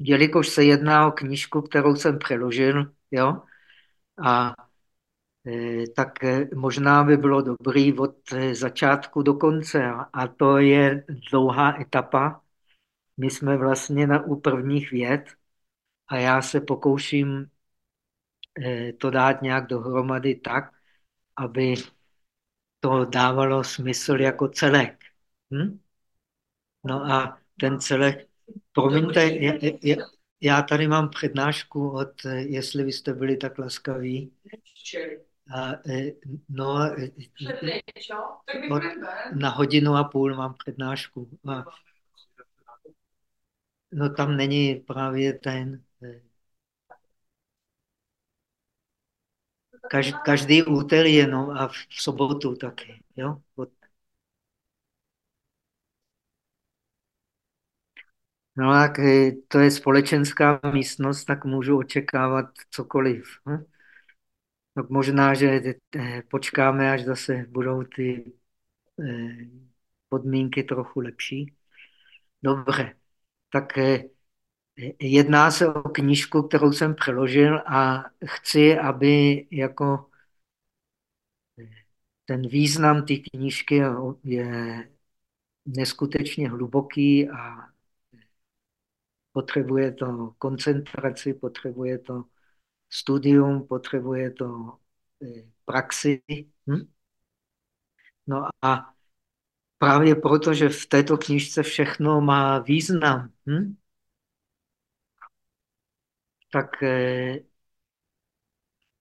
jelikož se jedná o knížku, kterou jsem přeložil, jo, a e, tak e, možná by bylo dobrý od začátku do konce. A to je dlouhá etapa. My jsme vlastně na, u prvních věd a já se pokouším e, to dát nějak dohromady tak, aby to dávalo smysl jako celek. Hm? No a ten celek, promiňte, je, je, já tady mám přednášku od, jestli vy jste byli tak laskaví. A, e, no, e, od, na hodinu a půl mám přednášku. A, no tam není právě ten... E, každý, každý úterý no, a v sobotu taky. Jo? Od No tak eh, to je společenská místnost, tak můžu očekávat cokoliv. Hm? Tak možná, že eh, počkáme, až zase budou ty eh, podmínky trochu lepší. Dobře, tak jedná se o knížku, kterou jsem přeložil a chci, aby jako ten význam té knížky je neskutečně hluboký a potřebuje to koncentraci, potřebuje to studium, potřebuje to eh, praxi. Hm? No a právě proto, že v této knižce všechno má význam, hm? tak eh,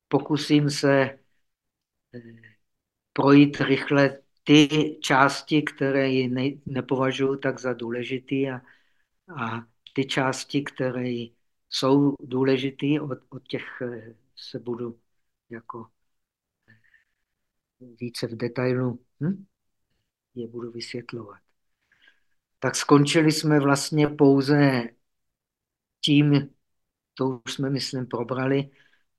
pokusím se eh, projít rychle ty části, které ji ne, nepovažuji tak za důležitý a, a ty části, které jsou důležité, od, od těch eh, se budu jako eh, více v detailu hm? je budu vysvětlovat. Tak skončili jsme vlastně pouze tím, to už jsme, myslím, probrali,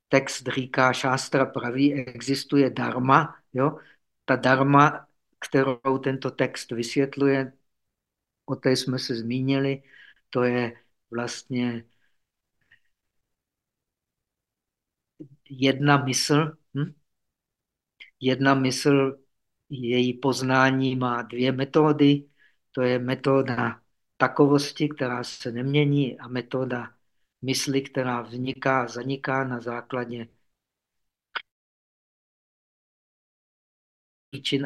text říká, šástra praví, existuje dharma, jo? ta dharma, kterou tento text vysvětluje, o té jsme se zmínili, to je vlastně jedna mysl. Hm? Jedna mysl, její poznání má dvě metody. To je metoda takovosti, která se nemění a metoda mysli, která vzniká a zaniká na základě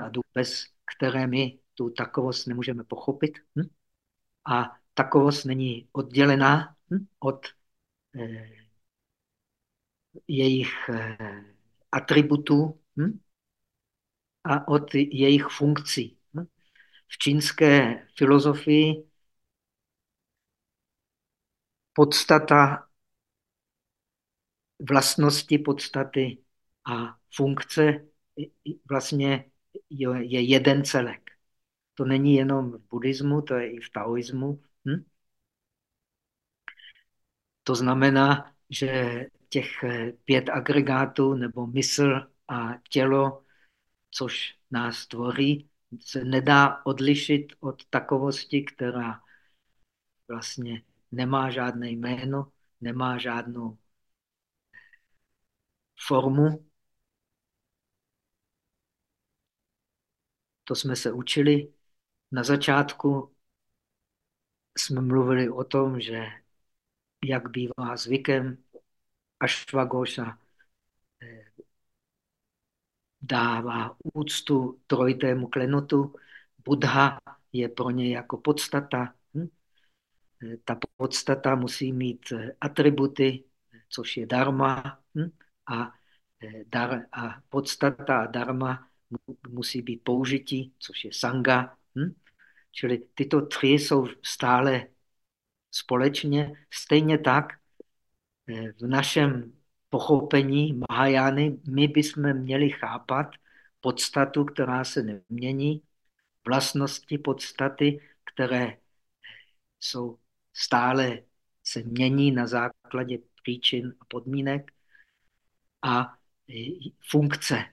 a důvod, bez které my tu takovost nemůžeme pochopit. Hm? A takovost není oddělená hm, od eh, jejich eh, atributů hm, a od jejich funkcí. Hm. V čínské filozofii podstata vlastnosti podstaty a funkce vlastně je jeden celek. To není jenom v buddhismu, to je i v taoismu. Hm? To znamená, že těch eh, pět agregátů nebo mysl a tělo, což nás tvoří, se nedá odlišit od takovosti, která vlastně nemá žádné jméno, nemá žádnou formu. To jsme se učili. Na začátku jsme mluvili o tom, že jak bývá zvykem, Ashwagosha eh, dává úctu trojitému klenotu. Buddha je pro ně jako podstata. Hm? Eh, ta podstata musí mít eh, atributy, což je dharma. Hm? A, dar, a podstata a dharma musí být použití, což je sanga. Čili tyto tři jsou stále společně. Stejně tak eh, v našem pochopení Mahajány my bychom měli chápat podstatu, která se nemění, vlastnosti podstaty, které jsou stále se mění na základě příčin a podmínek a eh, funkce.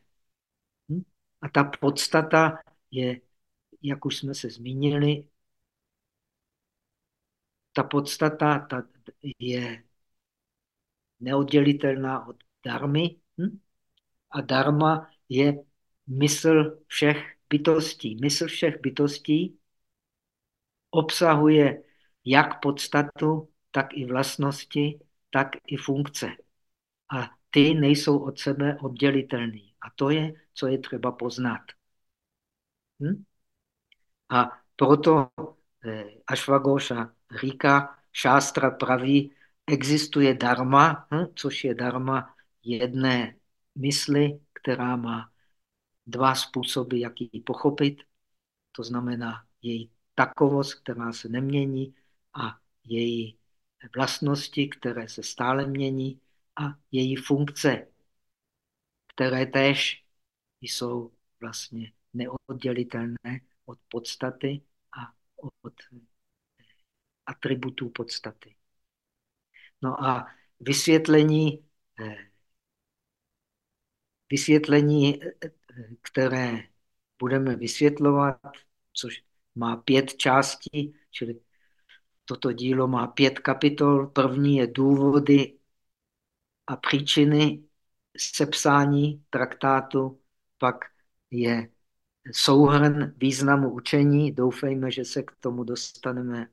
Hm? A ta podstata je jak už jsme se zmínili, ta podstata ta je neoddělitelná od darmy hm? a dharma je mysl všech bytostí. Mysl všech bytostí obsahuje jak podstatu, tak i vlastnosti, tak i funkce. A ty nejsou od sebe oddělitelný. A to je, co je třeba poznat. Hm? A proto eh, Ashwagosha říká, šástra praví, existuje dharma, hm? což je dharma jedné mysli, která má dva způsoby, jak ji pochopit. To znamená její takovost, která se nemění a její vlastnosti, které se stále mění a její funkce, které též jsou vlastně neoddělitelné od podstaty a od atributů podstaty. No a vysvětlení, eh, vysvětlení, které budeme vysvětlovat, což má pět částí, čili toto dílo má pět kapitol. První je důvody a příčiny sepsání traktátu, pak je souhrn významu učení. Doufejme, že se k tomu dostaneme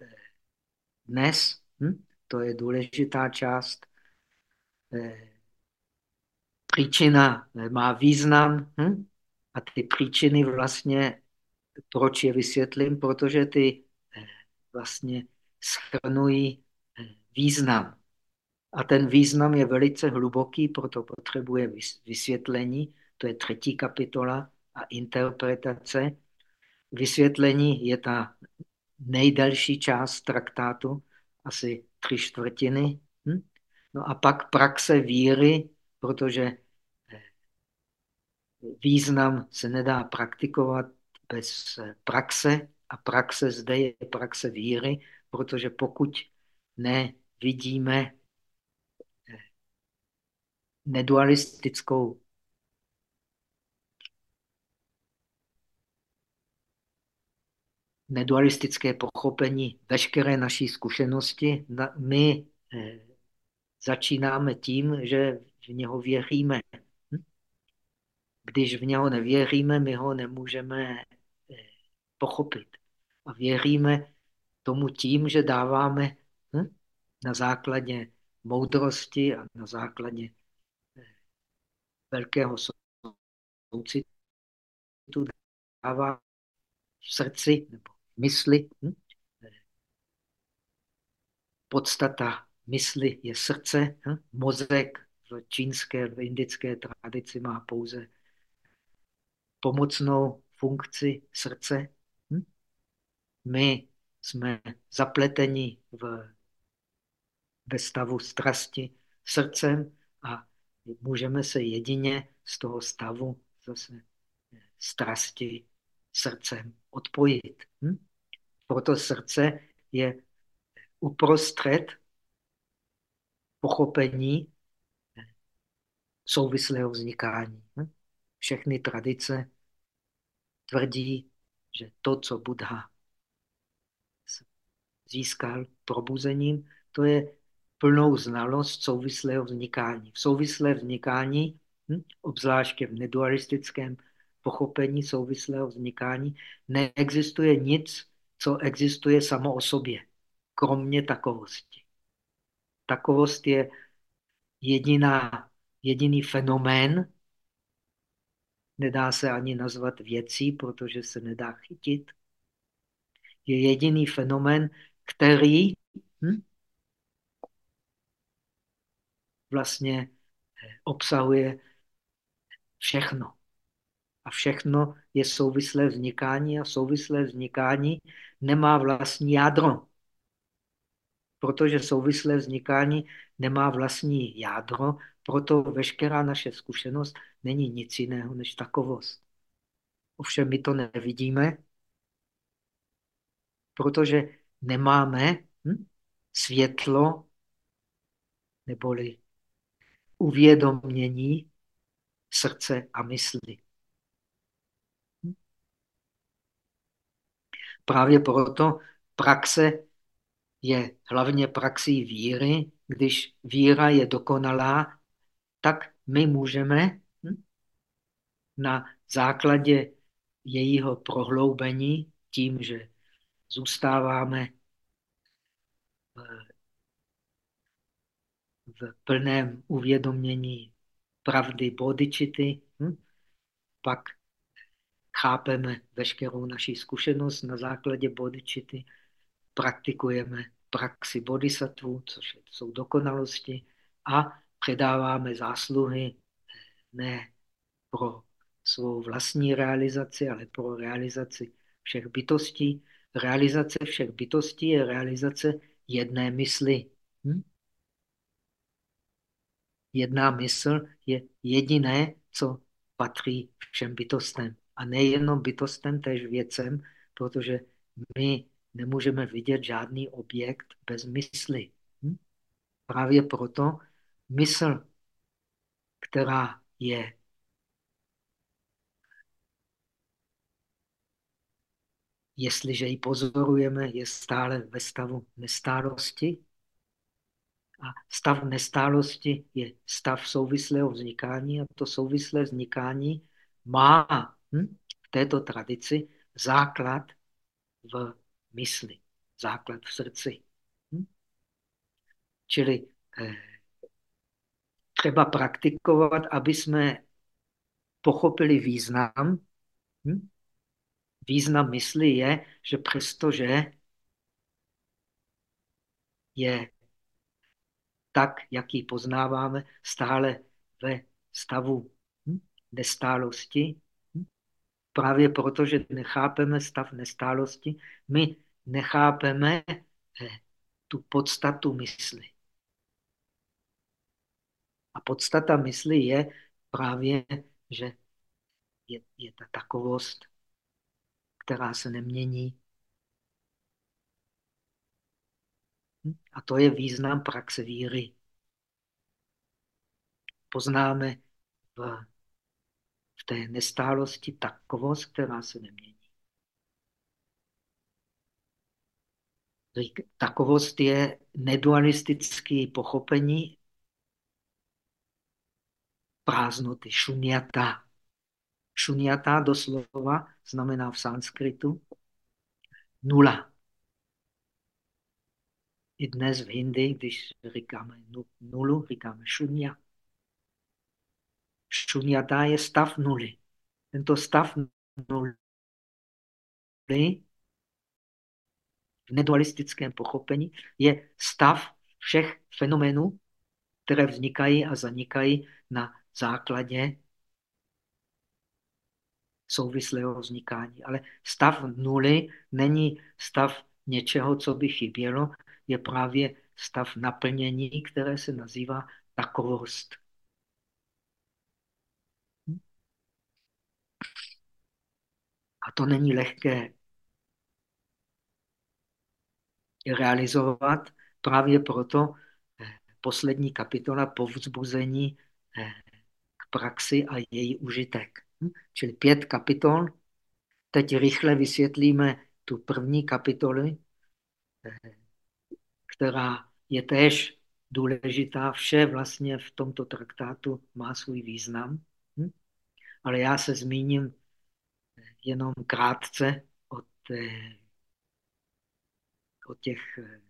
eh, dnes. Hm? To je důležitá část. Eh, příčina eh, má význam hm? a ty příčiny vlastně, proč je vysvětlím, protože ty vlastně schrnují význam. A ten význam je velice hluboký, proto potřebuje vysvětlení. To je třetí kapitola a interpretace. Vysvětlení je ta nejdelší část traktátu, asi tři čtvrtiny. Hm? No a pak praxe víry, protože eh, význam se nedá praktikovat bez eh, praxe a praxe zde je praxe víry, protože pokud nevidíme eh, nedualistickou nedualistické pochopení veškeré naší zkušenosti, my eh, začínáme tím, že v něho věříme. Hm? Když v něho nevěříme, my ho nemůžeme eh, pochopit. A věříme tomu tím, že dáváme hm? na základě moudrosti a na základě eh, velkého soucitu dává v srdci nebo mysli. Hm? Podstata mysli je srdce. Hm? Mozek v čínské, v indické tradici má pouze pomocnou funkci srdce. Hm? My jsme zapleteni v, ve stavu strasti srdcem a můžeme se jedině z toho stavu zase strasti srdcem odpojit. Hm? Proto srdce je uprostřed pochopení souvislého vznikání. Všechny tradice tvrdí, že to, co Buddha získal probuzením, to je plnou znalost souvislého vznikání. V souvislé vznikání, hm, obzvláště v nedualistickém pochopení souvislého vznikání, neexistuje nic, co existuje samo o sobě, kromě takovosti. Takovost je jediná, jediný fenomén, nedá se ani nazvat věcí, protože se nedá chytit. Je jediný fenomén, který hm, vlastně eh, obsahuje všechno. A všechno je souvislé vznikání a souvislé vznikání nemá vlastní jádro. Protože souvislé vznikání nemá vlastní jádro, proto veškerá naše zkušenost není nic jiného než takovost. Ovšem my to nevidíme, protože nemáme hm, světlo neboli uvědomění srdce a mysli. Právě proto praxe je hlavně praxí víry. Když víra je dokonalá, tak my můžeme hm, na základě jejího prohloubení, tím, že zůstáváme v plném uvědomění pravdy bodičity, hm? pak chápeme veškerou naši zkušenost na základě bodičity, praktikujeme praxi bodhisattva, což jsou dokonalosti, a předáváme zásluhy ne pro svou vlastní realizaci, ale pro realizaci všech bytostí. Realizace všech bytostí je realizace jedné mysli. Hm? Jedna mysl je jediné, co patří všem bytostem. A nejenom bytostem, tež věcem, protože my nemůžeme vidět žádný objekt bez mysli. Hm? Právě proto mysl, která je jestliže ji pozorujeme, je stále ve stavu nestálosti. A stav nestálosti je stav souvislého vznikání a to souvislé vznikání má hm, v této tradici základ v mysli, základ v srdci. Hm? Čili eh, třeba praktikovat, aby jsme pochopili význam. Hm? Význam mysli je, že přestože je tak, jak ji poznáváme, stále ve stavu hm? nestálosti? Právě proto, že nechápeme stav nestálosti, my nechápeme eh, tu podstatu mysli. A podstata mysli je právě, že je, je ta takovost, která se nemění. Hm? A to je význam praxe víry. Poznáme v, v té nestálosti takovost, která se nemění. Takovost je nedualistické pochopení prázdnoty, šunyata. Šunyata doslova znamená v sanskritu nula. I dnes v Hindi, když říkáme nulu, říkáme šunya. Šunyata je stav nuly. Tento stav nuly v nedualistickém pochopení je stav všech fenoménů, které vznikají a zanikají na základě souvislého vznikání. Ale stav nuly není stav něčeho, co by chybělo, je právě stav naplnění, které se nazývá takovost. A to není lehké realizovat, právě proto eh, poslední kapitola povzbuzení eh, k praxi a její užitek. Hm? Čili pět kapitol. Teď rychle vysvětlíme tu první kapitoli, eh, která je též důležitá. Vše vlastně v tomto traktátu má svůj význam. Hm? Ale já se zmíním jenom krátce o, té, o těch eh,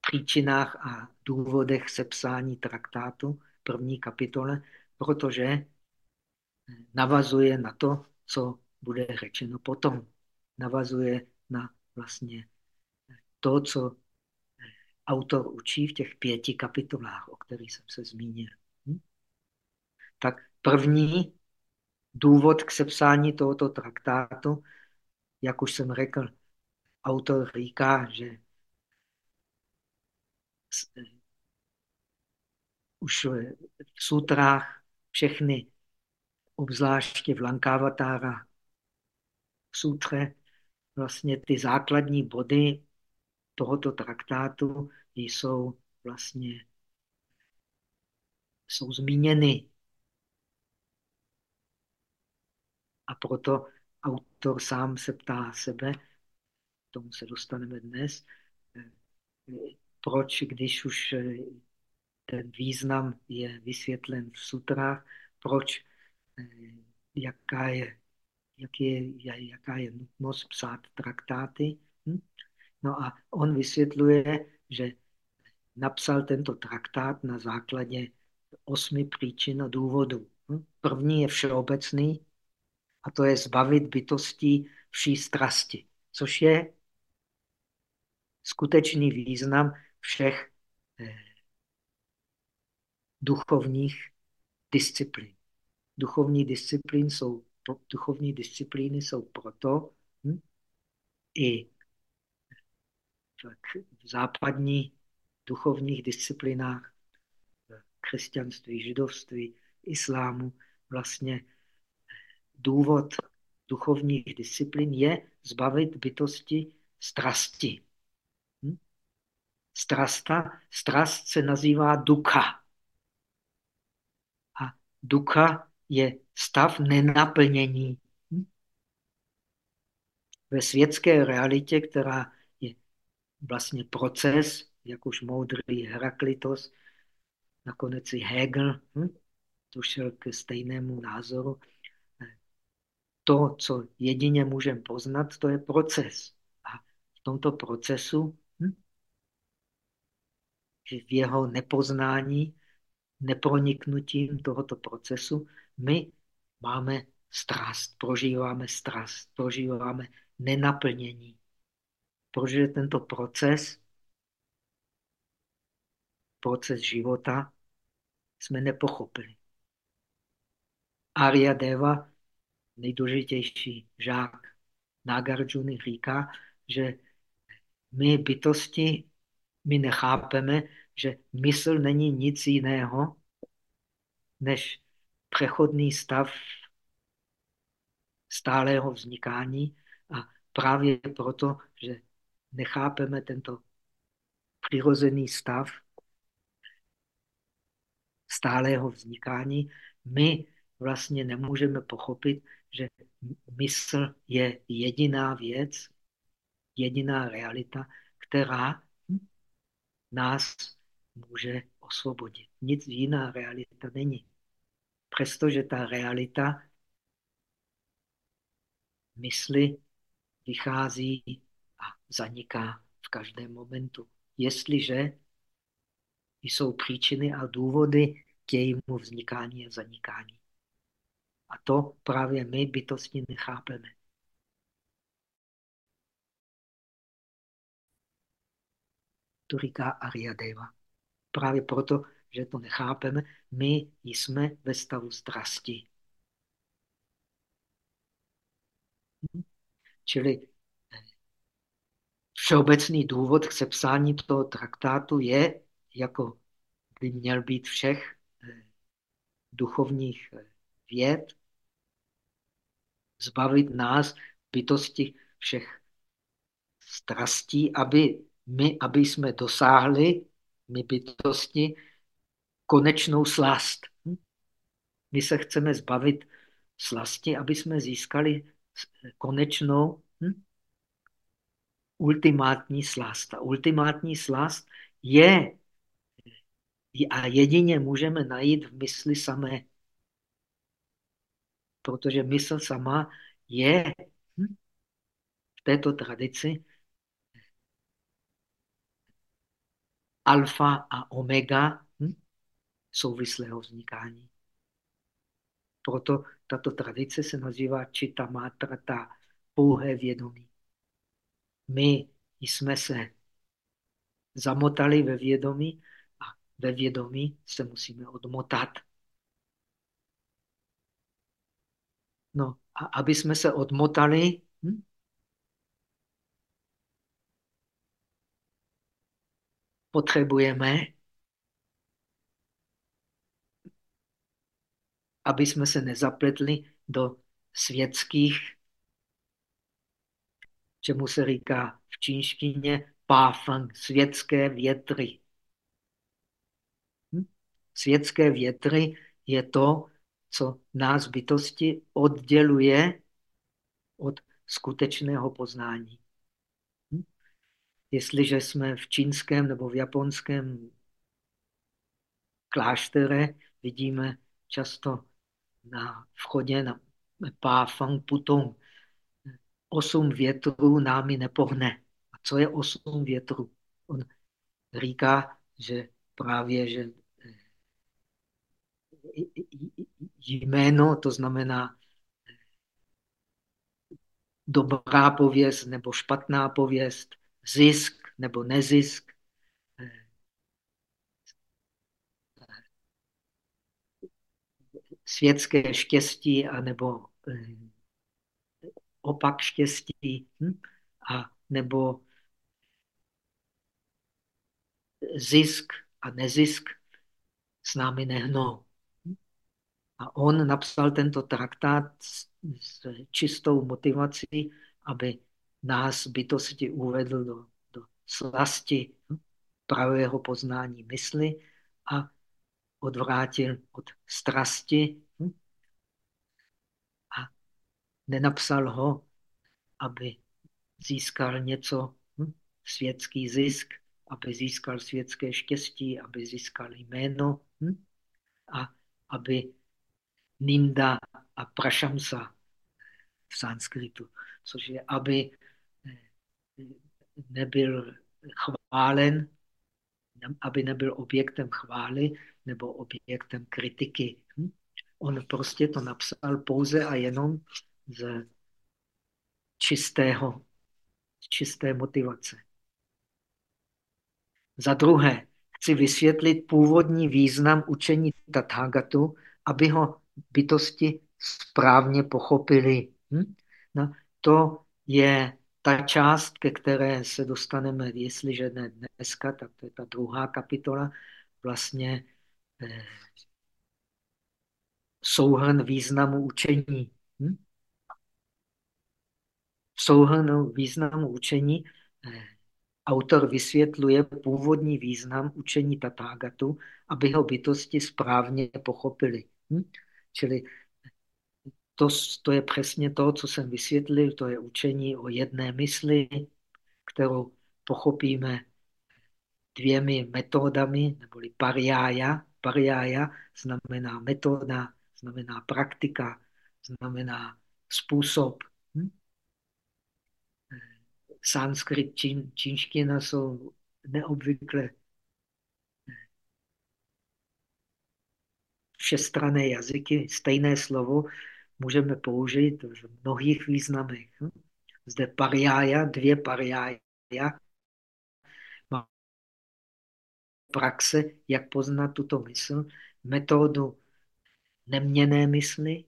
příčinách a důvodech sepsání traktátu první kapitole, protože navazuje na to, co bude řečeno potom. Navazuje na vlastně to, co autor učí v těch pěti kapitolách, o kterých jsem se zmínil. Hm? Tak první důvod k sepsání tohoto traktátu, jak už jsem řekl, autor říká, že už v sutrách všechny obzvláště v Lankavatara v sutře, vlastně ty základní body tohoto traktátu jsou vlastně jsou zmíněny. A proto autor sám se ptá sebe, tomu se dostaneme dnes, proč, když už eh, ten význam je vysvětlen v sutrách, proč, eh, jaká je, jak je, jaká je nutnost psát traktáty. Hm? No a on vysvětluje, že napsal tento traktát na základě osmi příčin a důvodů. Hm? První je všeobecný, a to je zbavit bytostí vší strasti, což je skutečný význam všech eh, duchovních disciplín. Duchovní, disciplín jsou, duchovní disciplíny jsou proto hm, i v západní duchovních disciplinách, v křesťanství, židovství, islámu, vlastně důvod duchovních disciplín je zbavit bytosti strasti. Hm? Strasta, strast se nazývá duka. A duka je stav nenaplnění. Hm? Ve světské realitě, která je vlastně proces, jak už moudrý Heraklitos, nakonec i Hegel, hm? došel ke stejnému názoru, to, co jedině můžeme poznat, to je proces. A v tomto procesu, hm, v jeho nepoznání, neproniknutím tohoto procesu, my máme strast, prožíváme strast, prožíváme nenaplnění. Protože tento proces, proces života, jsme nepochopili. Arya Deva nejdůležitější žák. Nagarjuna říká, že my bytosti, my nechápeme, že mysl není nic jiného, než přechodný stav stálého vznikání. A právě proto, že nechápeme tento přirozený stav stálého vznikání, my vlastně nemůžeme pochopit, že mysl je jediná věc, jediná realita, která nás může osvobodit. Nic jiná realita není. Přestože ta realita mysli vychází a zaniká v každém momentu. Jestliže jsou příčiny a důvody k jejímu vznikání a zanikání. A to právě my bytostně nechápeme. To říká Ariadeva. Právě proto, že to nechápeme, my jsme ve stavu strasti. Čili eh, všeobecný důvod k sepsání toho traktátu je, jako by měl být všech eh, duchovních eh, věd, zbavit nás bytosti všech strastí, aby my, aby jsme dosáhli, my bytosti, konečnou slast. Hm? My se chceme zbavit slasti, aby jsme získali konečnou hm? ultimátní slast. A ultimátní slast je a jedině můžeme najít v mysli samé protože mysl sama je hm, v této tradici alfa a omega hm, souvislého vznikání. Proto tato tradice se nazývá čita matrata, pouhé vědomí. My jsme se zamotali ve vědomí a ve vědomí se musíme odmotat. No a aby jsme se odmotali, hm? potřebujeme, aby jsme se nezapletli do světských, čemu se říká v čínštině páfang, světské větry. Hm? Světské větry je to, co nás bytosti odděluje od skutečného poznání. Hm? jestliže jsme v čínském nebo v japonském kláštere, vidíme často na vchodě na Pá Fang Putong osm větrů námi nepohne. A co je osm větrů? On říká, že právě, že jméno, to znamená dobrá pověst nebo špatná pověst, zisk nebo nezisk, světské štěstí anebo eh, opak štěstí hm? a nebo zisk a nezisk s námi nehnou. A on napsal tento traktát s, s čistou motivací, aby nás bytosti uvedl do, do slasti hm, pravého poznání mysli a odvrátil od strasti. Hm, a nenapsal ho, aby získal něco, hm, světský zisk, aby získal světské štěstí, aby získal jméno a aby ninda a prašamsa v sanskritu, což je, aby eh, nebyl chválen, aby nebyl objektem chvály nebo objektem kritiky. Hm? On prostě to napsal pouze a jenom z čistého, z čisté motivace. Za druhé, chci vysvětlit původní význam učení Tathagatu, aby ho bytosti správně pochopili. Hm? No, to je ta část, ke které se dostaneme, jestliže ne dneska, tak to je ta druhá kapitola, vlastně eh, souhrn významu učení. Hm? Souhrn významu učení eh, autor vysvětluje původní význam učení Tatágatu, aby ho bytosti správně pochopili. Hm? Čili to, to je přesně to, co jsem vysvětlil, to je učení o jedné mysli, kterou pochopíme dvěmi metodami, neboli pariája. Pariája znamená metoda, znamená praktika, znamená způsob. Hm? Sanskrit, čín, čínština jsou neobvykle všestrané jazyky, stejné slovo můžeme použít v mnohých významech. Zde pariája, dvě pariája, praxe, jak poznat tuto mysl, metodu neměné mysli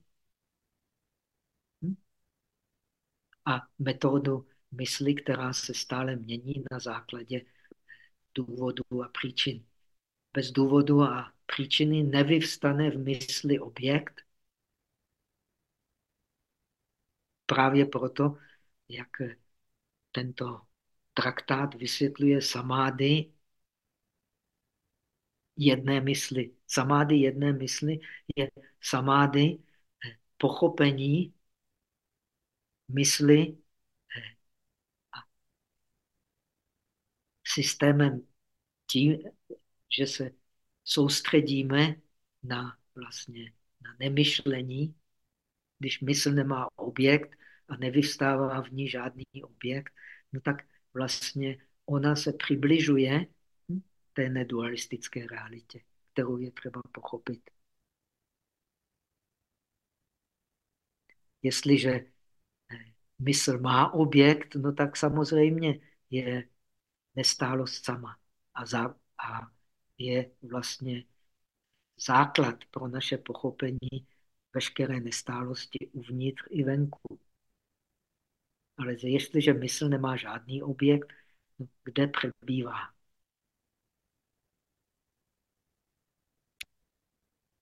a metodu mysli, která se stále mění na základě důvodů a příčin. Bez důvodu a příčiny nevyvstane v mysli objekt. Právě proto, jak tento traktát vysvětluje samády jedné mysli. Samády jedné mysli je samády pochopení mysli systémem tím, že se soustředíme na vlastně na nemyšlení, když mysl nemá objekt a nevyvstává v ní žádný objekt, no tak vlastně ona se přibližuje té nedualistické realitě, kterou je třeba pochopit. Jestliže eh, mysl má objekt, no tak samozřejmě je nestálost sama. A, za, a je vlastně základ pro naše pochopení veškeré nestálosti uvnitř i venku. Ale jestliže mysl nemá žádný objekt, kde přebývá?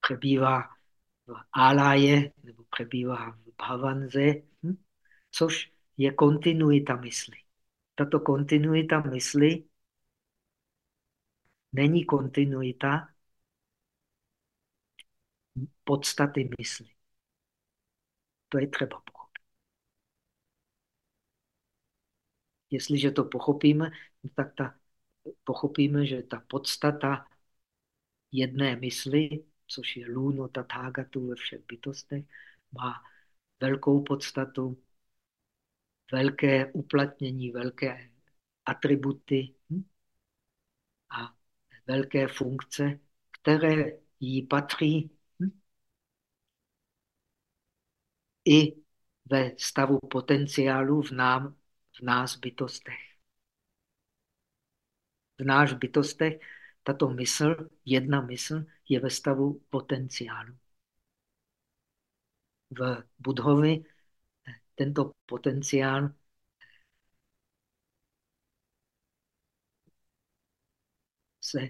Přebývá v áláje nebo přebývá v bhavanze, hm? což je kontinuita mysli. Tato kontinuita mysli není kontinuita podstaty mysli. To je třeba pochopit. Jestliže to pochopíme, tak ta, pochopíme, že ta podstata jedné mysli, což je lůno tathagatu ve všech bytostech, má velkou podstatu, velké uplatnění, velké atributy hm? Velké funkce, které jí patří hm? i ve stavu potenciálu v, nám, v nás bytostech. V náš bytostech tato mysl, jedna mysl, je ve stavu potenciálu. V Budhovi tento potenciál se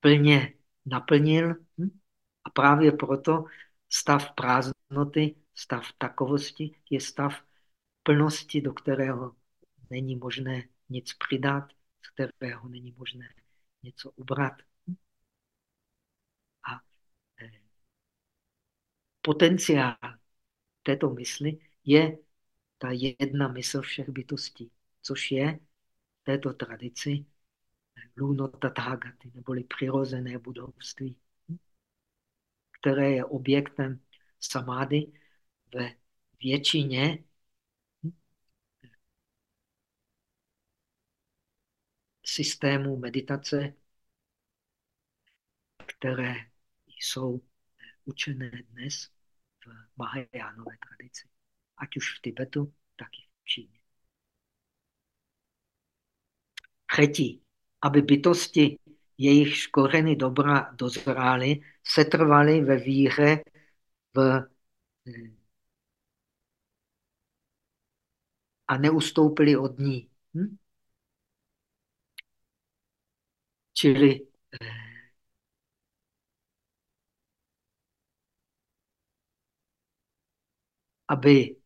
plně naplnil hm? a právě proto stav prázdnoty, stav takovosti je stav plnosti, do kterého není možné nic přidat, z kterého není možné něco ubrat. A eh, potenciál této mysli je ta jedna mysl všech bytostí, což je této tradici luno tathagaty, neboli přirozené budovství, které je objektem samády ve většině systémů meditace, které jsou učené dnes v Mahajánové tradici, ať už v Tibetu, tak i v Číně. Třetí, aby bytosti, jejich kořeny dobra dozrály, setrvaly ve víře v, a neustoupili od ní. Hm? Čili eh, aby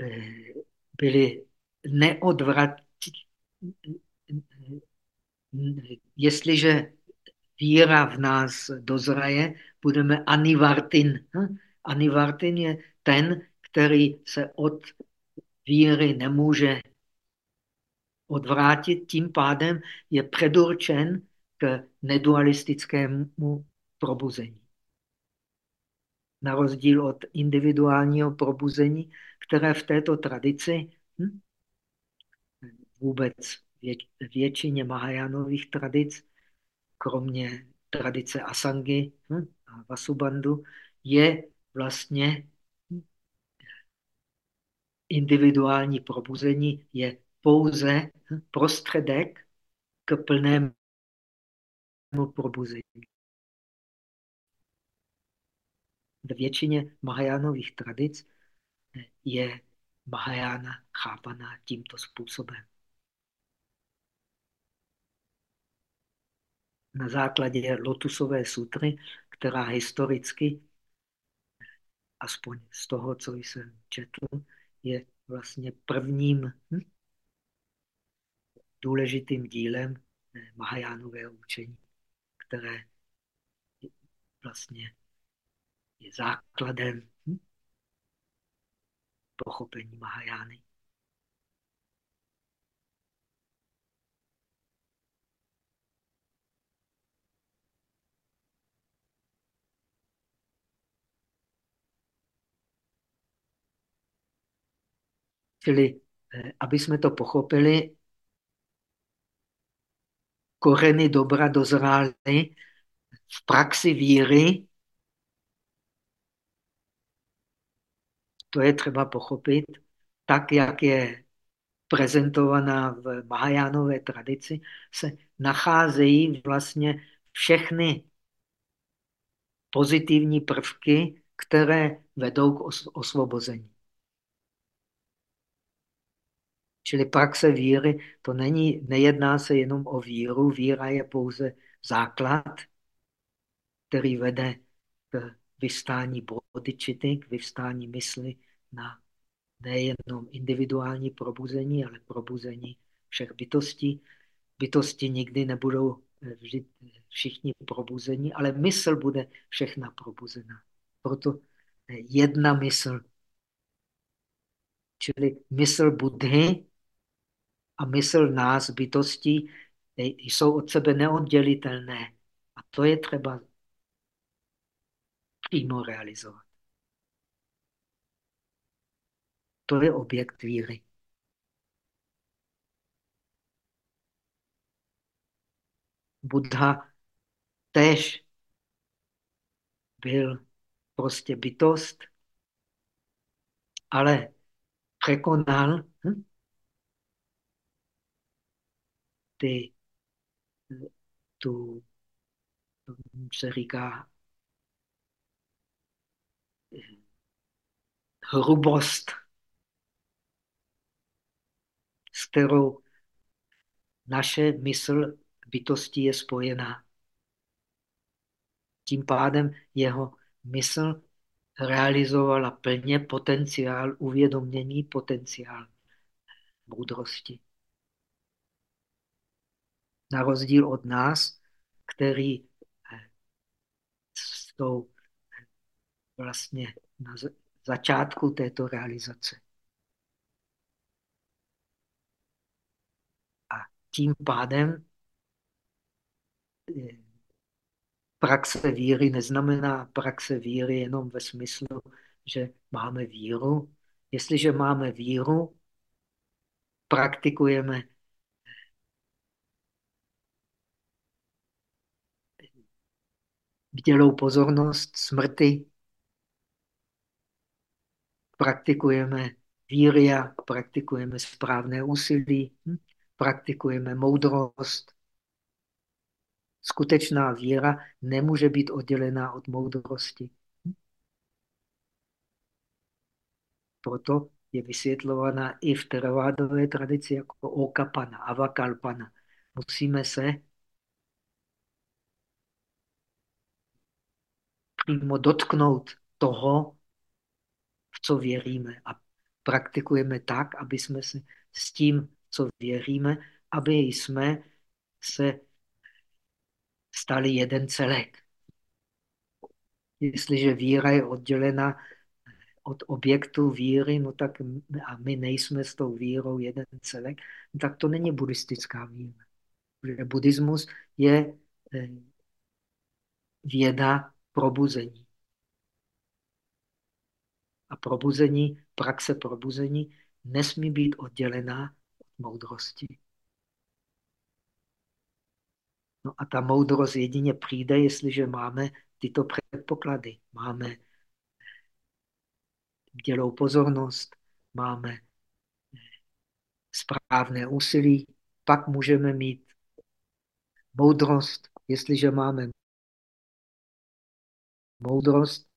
eh, byli neodvratní, jestliže víra v nás dozraje, budeme anivartin. Hm? Anivartin je ten, který se od víry nemůže odvrátit, tím pádem je předurčen k nedualistickému probuzení. Na rozdíl od individuálního probuzení, které v této tradici hm, vůbec vě, většině Mahajánových tradic, kromě tradice Asangy hm, a Vasubandu, je vlastně individuální probuzení je pouze hm, prostředek k plnému probuzení. Ve většině Mahajánových tradic je Mahajána chápaná tímto způsobem. Na základě lotusové sutry, která historicky, aspoň z toho, co jsem četl, je vlastně prvním hm, důležitým dílem Mahajánového učení které vlastně je základem hm? pochopení Mahajány. Čili, eh, aby jsme to pochopili, kořeny dobra dozrály v praxi víry, to je třeba pochopit, tak, jak je prezentovaná v Mahajánové tradici, se nacházejí vlastně všechny pozitivní prvky, které vedou k osvobození. Čili praxe víry, to není, nejedná se jenom o víru, víra je pouze základ, který vede k vystání bodičity, k vystání mysli na nejenom individuální probuzení, ale probuzení všech bytostí. Bytosti nikdy nebudou vždy všichni probuzení, ale mysl bude všechna probuzená. Proto jedna mysl, čili mysl Budhy a mysl nás, bytostí, jsou od sebe neoddělitelné. A to je třeba přímo realizovat. To je objekt víry. Buddha též byl prostě bytost, ale překonal hm, ty, tu, se říká, hrubost, s kterou naše mysl bytosti je spojená. Tím pádem jeho mysl realizovala plně potenciál uvědomění, potenciál moudrosti. Na rozdíl od nás, který eh, jsou vlastně na začátku této realizace. A tím pádem eh, praxe víry neznamená praxe víry jenom ve smyslu, že máme víru. Jestliže máme víru, praktikujeme bdělou pozornost smrti, praktikujeme víry, praktikujeme správné úsilí, hm? praktikujeme moudrost, skutečná víra nemůže být oddělená od moudrosti. Proto je vysvětlovaná i v teravádové tradici jako okapana, avakalpana. Musíme se přímo dotknout toho, v co věříme. A praktikujeme tak, aby jsme se s tím, co věříme, aby jsme se stali jeden celek. Jestliže víra je oddělena od objektu víry, no tak a my nejsme s tou vírou jeden celek, no tak to není buddhistická víra. Buddhismus je eh, věda probuzení. A probuzení, praxe probuzení nesmí být oddělená od moudrosti. No a ta moudrost jedině přijde, jestliže máme tyto předpoklady. Máme dělou pozornost, máme správné úsilí, pak můžeme mít moudrost. Jestliže máme moudrost,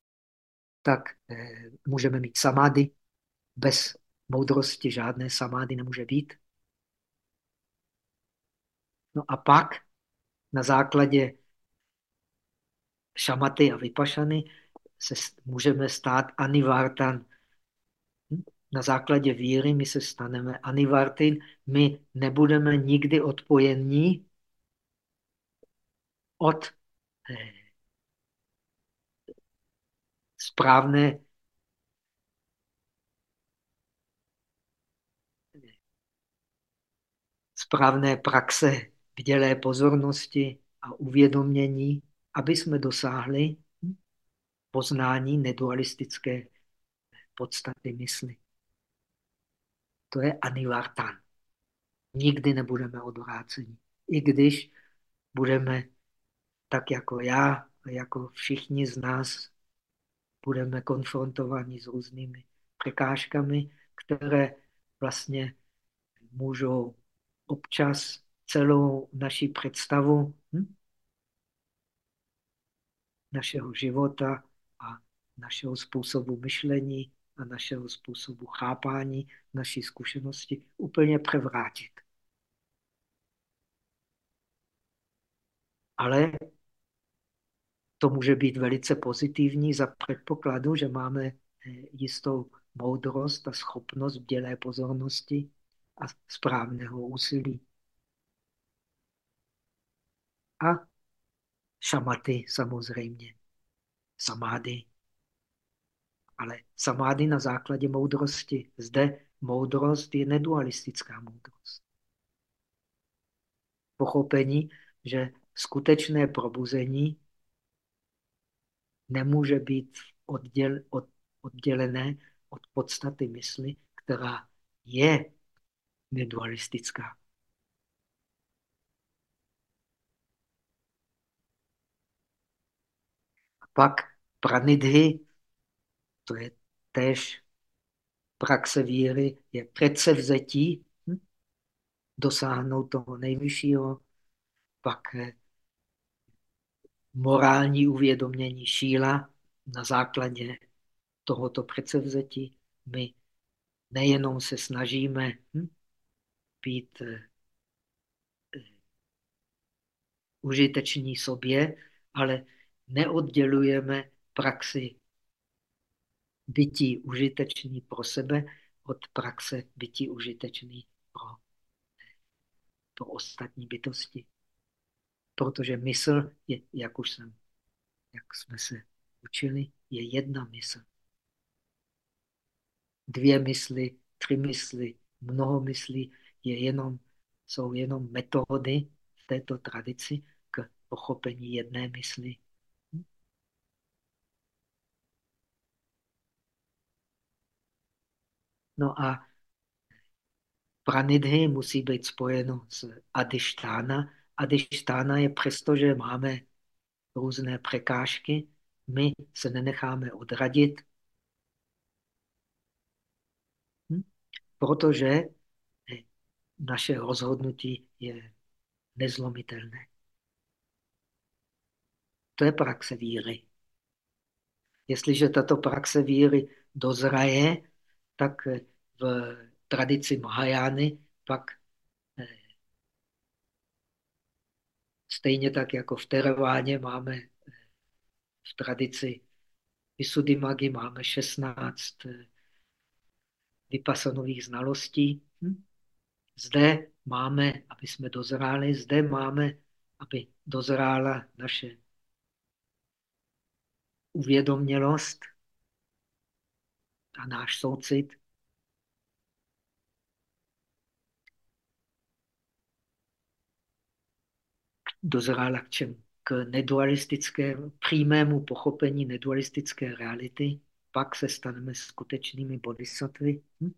tak eh, můžeme mít samády. Bez moudrosti žádné samády nemůže být. No a pak na základě šamaty a vypašany se můžeme stát anivartan. Na základě víry my se staneme anivartin, my nebudeme nikdy odpojení od eh, správné správné praxe vdělé pozornosti a uvědomění, aby jsme dosáhli poznání nedualistické podstaty mysli. To je anivartan. Nikdy nebudeme odvráceni. I když budeme tak jako já jako všichni z nás budeme konfrontovaní s různými překážkami, které vlastně můžou občas celou naši představu hm? našeho života a našeho způsobu myšlení a našeho způsobu chápání naší zkušenosti úplně převrátit. Ale to může být velice pozitivní za předpokladu, že máme eh, jistou moudrost a schopnost bdělé pozornosti a správného úsilí a šamaty samozřejmě, samády. Ale samády na základě moudrosti. Zde moudrost je nedualistická moudrost. pochopení, že skutečné probuzení nemůže být odděl, od, oddělené od podstaty mysli, která je nedualistická. A pak pranidhy, to je též praxe víry, je předsevzetí, hm? dosáhnout toho nejvyššího, pak eh, morální uvědomění šíla na základě tohoto předsevzetí. My nejenom se snažíme hm, být eh, eh, užiteční sobě, ale neoddělujeme praxi bytí užitečný pro sebe od praxe bytí užitečný pro, pro ostatní bytosti. Protože mysl je, jak už jsem, jak jsme se učili, je jedna mysl. Dvě mysli, tři mysli, mnoho myslí je jenom, jsou jenom metody v této tradici k pochopení jedné mysli. No a pranidhy musí být spojeno s adištána. Adištána je přesto, že máme různé překážky, my se nenecháme odradit, hm? protože naše rozhodnutí je nezlomitelné. To je praxe víry. Jestliže tato praxe víry dozraje, tak v tradici Mahajány pak stejně tak jako v Teraváně máme eh, v tradici Visuddhimaggy máme 16 eh, vypasanových znalostí. Hm? Zde máme, aby jsme dozráli, zde máme, aby dozrála naše uvědomělost a náš soucit. Dozrála k čemu? K nedualistickému, přímému pochopení nedualistické reality, pak se staneme skutečnými bodhisattvy. Hm?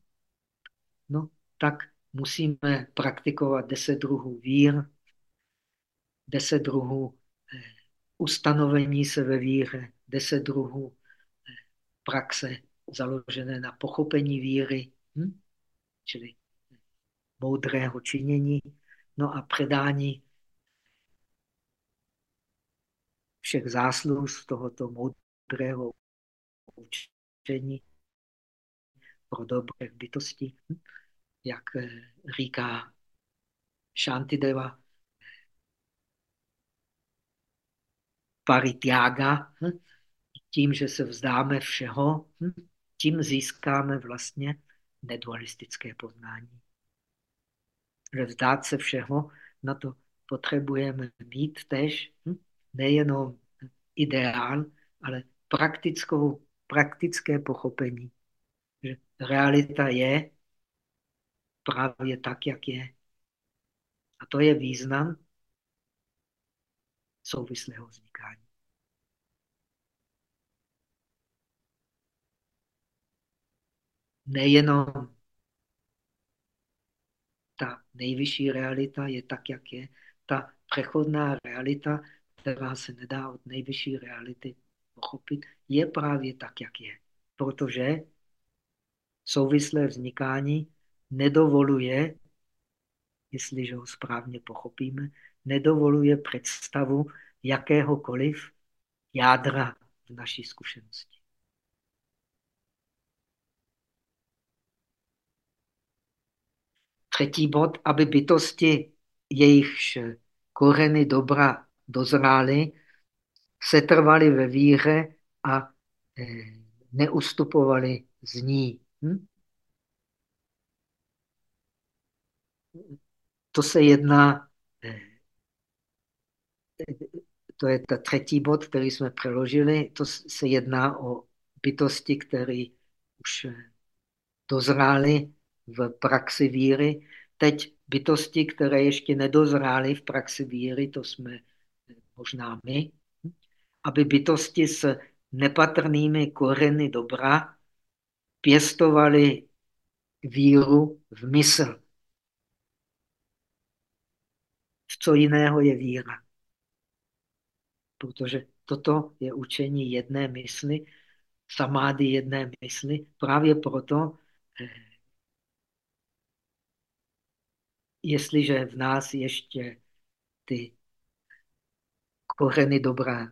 No, tak musíme praktikovat deset druhů vír, deset druhů eh, ustanovení se ve víře, deset druhů eh, praxe založené na pochopení víry, hm? čili moudrého činění, no a předání všech zásluh z tohoto moudrého učení pro dobré bytosti. Jak eh, říká Shantideva, parityaga, hm? tím, že se vzdáme všeho, hm? tím získáme vlastně nedualistické poznání. Vzdát se všeho, na to potřebujeme mít tež hm? Nejenom ideál, ale praktickou, praktické pochopení, že realita je právě tak, jak je. A to je význam souvislého vznikání. Nejenom ta nejvyšší realita je tak, jak je, ta přechodná realita, která se nedá od nejvyšší reality pochopit, je právě tak, jak je. Protože souvislé vznikání nedovoluje, jestliže ho správně pochopíme, nedovoluje představu jakéhokoliv jádra v naší zkušenosti. Třetí bod, aby bytosti, jejichž koreny dobra dozrály, setrvaly ve víře a eh, neustupovali z ní. Hm? to se jedná, eh, to je ta třetí bod, který jsme přeložili, to se jedná o bytosti, které už eh, dozrály v praxi víry, teď bytosti, které ještě nedozrály v praxi víry, to jsme možná my, aby bytosti s nepatrnými koreny dobra pěstovali víru v mysl. Co jiného je víra? Protože toto je učení jedné mysli, samády jedné mysli. Právě proto, eh, jestliže v nás ještě ty kořeny dobra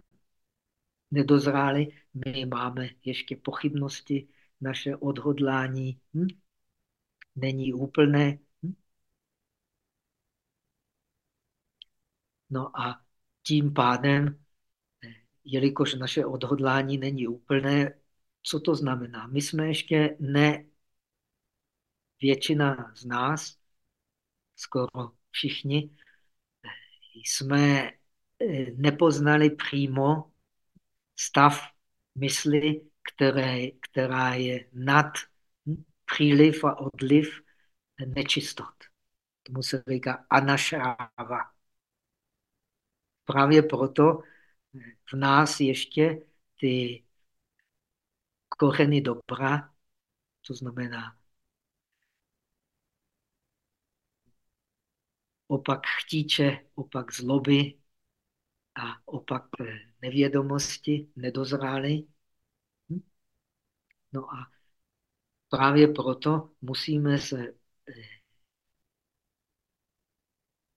nedozrály, my máme ještě pochybnosti, naše odhodlání hm? není úplné. Hm? No a tím pádem, jelikož naše odhodlání není úplné, co to znamená? My jsme ještě ne, většina z nás, skoro všichni, jsme nepoznali přímo stav mysli, které, která je nad příliv a odliv nečistot. Tomu se říká anašráva. Právě proto v nás ještě ty kořeny dobra, to znamená opak chtíče, opak zloby a opak nevědomosti nedozrály. Hm? No a právě proto musíme se eh,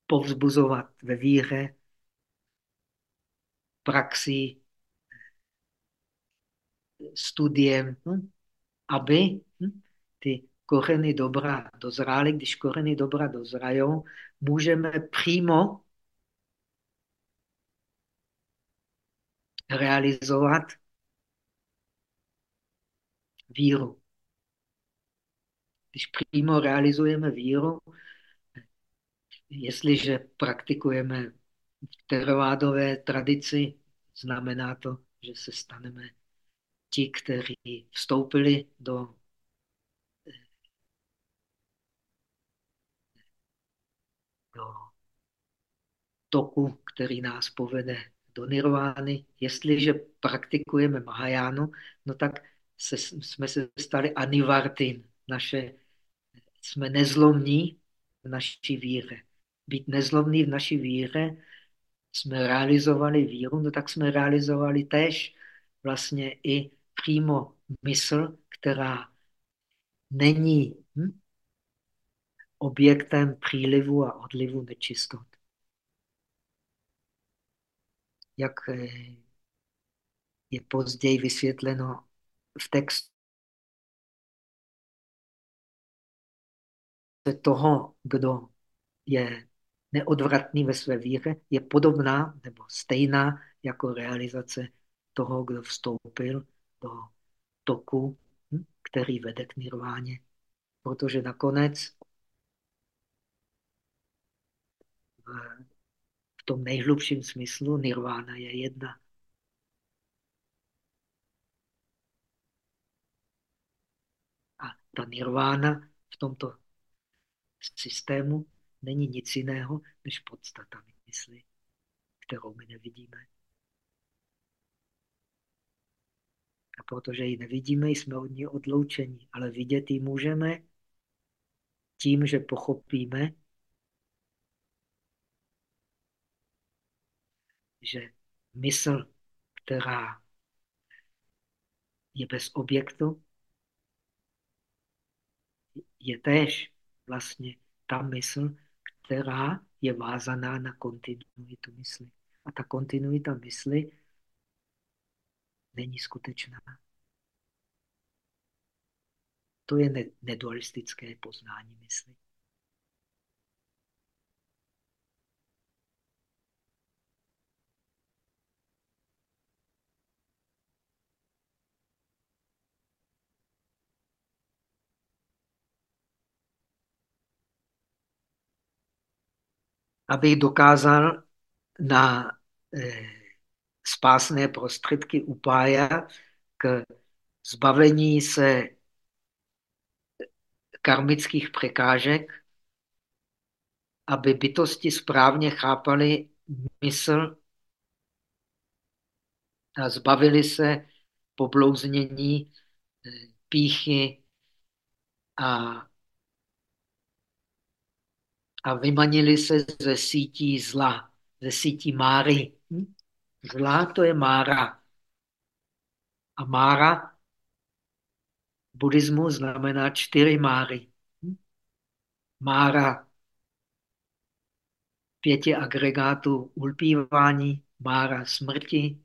povzbuzovat ve víře, praxi, studiem, hm? aby hm? ty kořeny dobra dozrály. Když kořeny dobra dozrajou, můžeme přímo realizovat víru. Když přímo realizujeme víru, jestliže praktikujeme v teravádové tradici, znamená to, že se staneme ti, kteří vstoupili do do toku, který nás povede do nirvány. Jestliže praktikujeme Mahajánu, no tak se, jsme se stali anivartin. Naše, jsme nezlomní v naší víře. Být nezlomný v naší víře, jsme realizovali víru, no tak jsme realizovali též vlastně i přímo mysl, která není hm, objektem přílivu a odlivu nečistot. Jak eh, je později vysvětleno v textu toho, kdo je neodvratný ve své víře, je podobná nebo stejná jako realizace toho, kdo vstoupil do toku, hm, který vede k nirváně. Protože nakonec v tom nejhlubším smyslu nirvána je jedna. A ta nirvána v tomto systému není nic jiného, než podstata mysli, kterou my nevidíme. A protože ji nevidíme, jsme od ní odloučení, ale vidět ji můžeme tím, že pochopíme, že mysl, která je bez objektu, je též vlastně ta mysl, která je vázaná na kontinuitu mysli. A ta kontinuita mysli není skutečná. To je nedualistické poznání mysli. Abych dokázal na eh, spásné prostředky upája k zbavení se karmických překážek, aby bytosti správně chápali mysl a zbavili se poblouznění, eh, píchy a, a vymanili se ze sítí zla, ze sítí máry. Hm? Zlá to je mára. A mára v buddhismu znamená čtyři máry. Hm? Mára pěti agregátů ulpívání, mára smrti,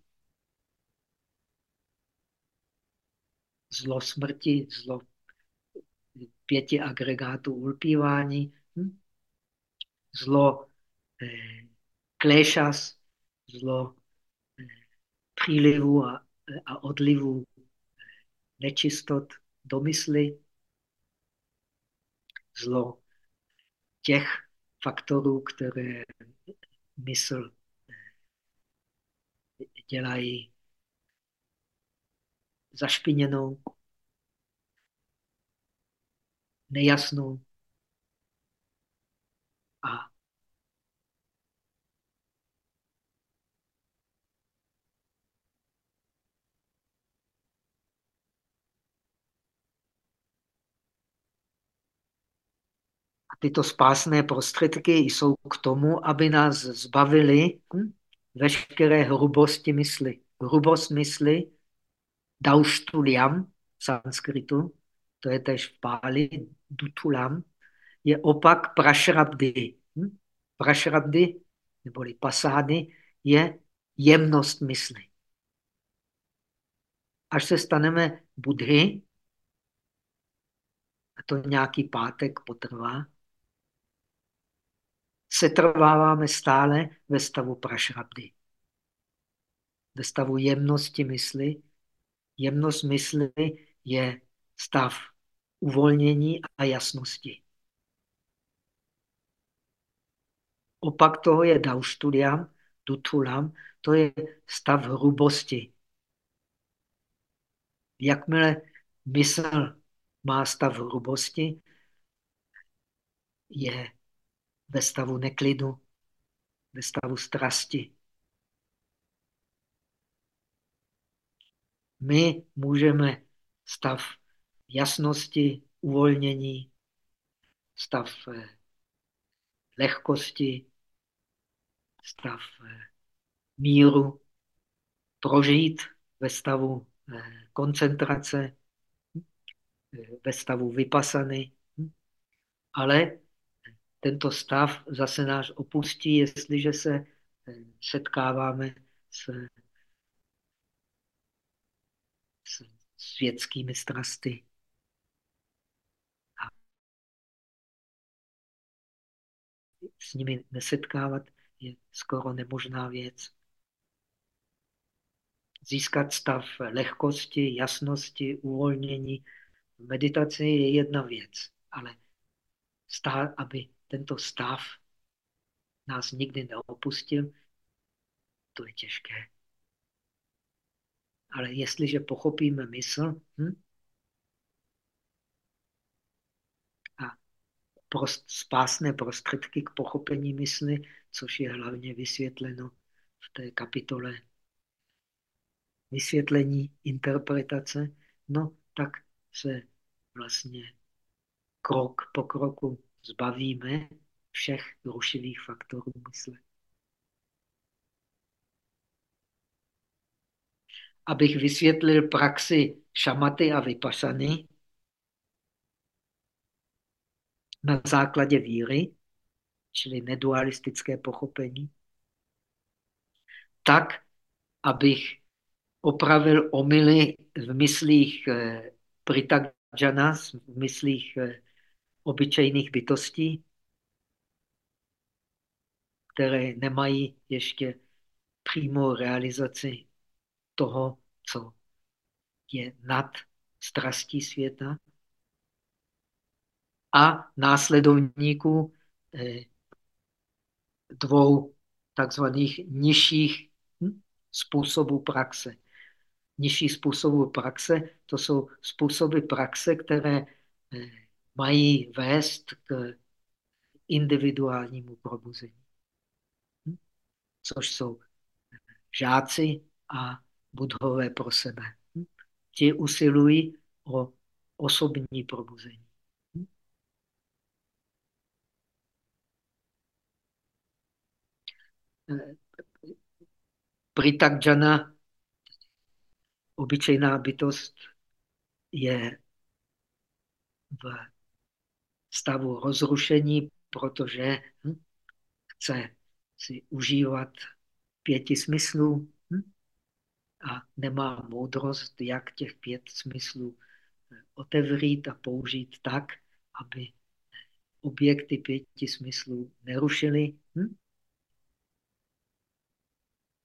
zlo smrti, zlo pěti agregátů ulpívání? Zlo eh, kléšas, zlo eh, přílivu a, a odlivu eh, nečistot do mysli, zlo těch faktorů, které mysl eh, dělají zašpiněnou, nejasnou a tyto spásné prostředky jsou k tomu, aby nás zbavili hm, veškeré hrubosti mysli. Hrubost mysli, dauštuliam sanskritu, to je tež v páli, dutulam, je opak prašrabdy. Hm? Prašrabdy, neboli pasády, je jemnost mysli. Až se staneme budhy, a to nějaký pátek potrvá, setrváváme stále ve stavu prašrabdy. Ve stavu jemnosti mysli. Jemnost mysli je stav uvolnění a jasnosti. Opak toho je daustuliam, dutulam, to je stav hrubosti. Jakmile mysl má stav hrubosti, je ve stavu neklidu, ve stavu strasti. My můžeme stav jasnosti, uvolnění, stav eh, lehkosti, stav eh, míru prožít ve stavu eh, koncentrace, ve stavu vypasany, ale tento stav zase náš opustí, jestliže se eh, setkáváme s, s světskými strasty. S nimi nesetkávat je skoro nemožná věc. Získat stav lehkosti, jasnosti, uvolnění v meditaci je jedna věc, ale stát, aby tento stav nás nikdy neopustil, to je těžké. Ale jestliže pochopíme mysl hm, a prost, spásné prostředky k pochopení mysli, což je hlavně vysvětleno v té kapitole vysvětlení interpretace, no tak se vlastně krok po kroku zbavíme všech rušivých faktorů mysle. Abych vysvětlil praxi šamaty a vypasany na základě víry, čili nedualistické pochopení, tak, abych opravil omily v myslích eh, Pritagjanas, v myslích eh, obyčejných bytostí, které nemají ještě přímou realizaci toho, co je nad strastí světa a následovníků eh, dvou takzvaných nižších hm, způsobů praxe. Nižší způsobů praxe, to jsou způsoby praxe, které eh, mají vést k individuálnímu probuzení. Hm? Což jsou žáci a budhové pro sebe. Hm? Ti usilují o osobní probuzení. Pritakjana, obyčejná bytost, je v stavu rozrušení, protože hm, chce si užívat pěti smyslů hm, a nemá moudrost, jak těch pět smyslů eh, otevřít a použít tak, aby objekty pěti smyslů nerušily hm,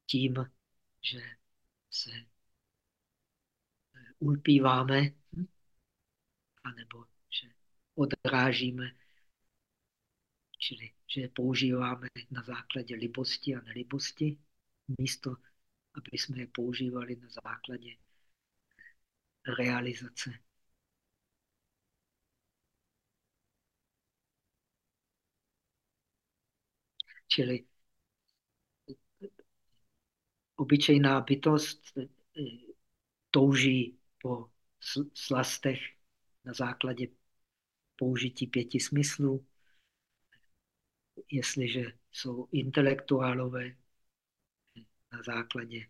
tím, že se eh, ulpíváme, hm, anebo že odrážíme, čili že používáme na základě libosti a nelibosti, místo aby jsme je používali na základě realizace. Čili obyčejná bytost eh, touží po slastech na základě použití pěti smyslů. Jestliže jsou intelektuálové na základě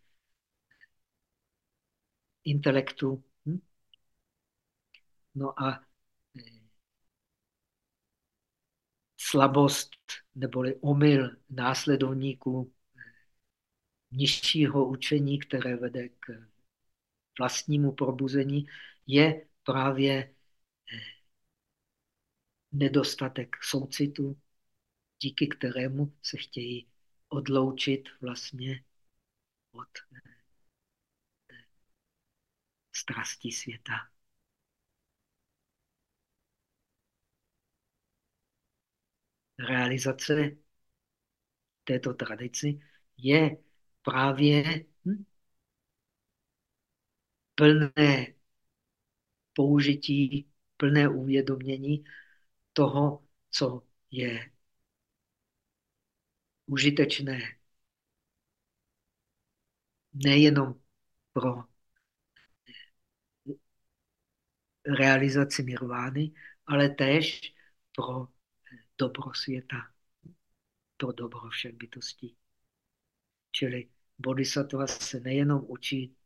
intelektu. Hm? No a eh, slabost neboli omyl následovníků nižšího učení, které vede k vlastnímu probuzení, je právě eh, nedostatek soucitu, díky kterému se chtějí odloučit vlastně od strastí světa. Realizace této tradici je právě hm, plné použití, plné uvědomění toho, co je užitečné nejenom pro realizaci nirvány, ale též pro dobro světa, pro dobro všech bytostí. Čili bodhisattva se nejenom učí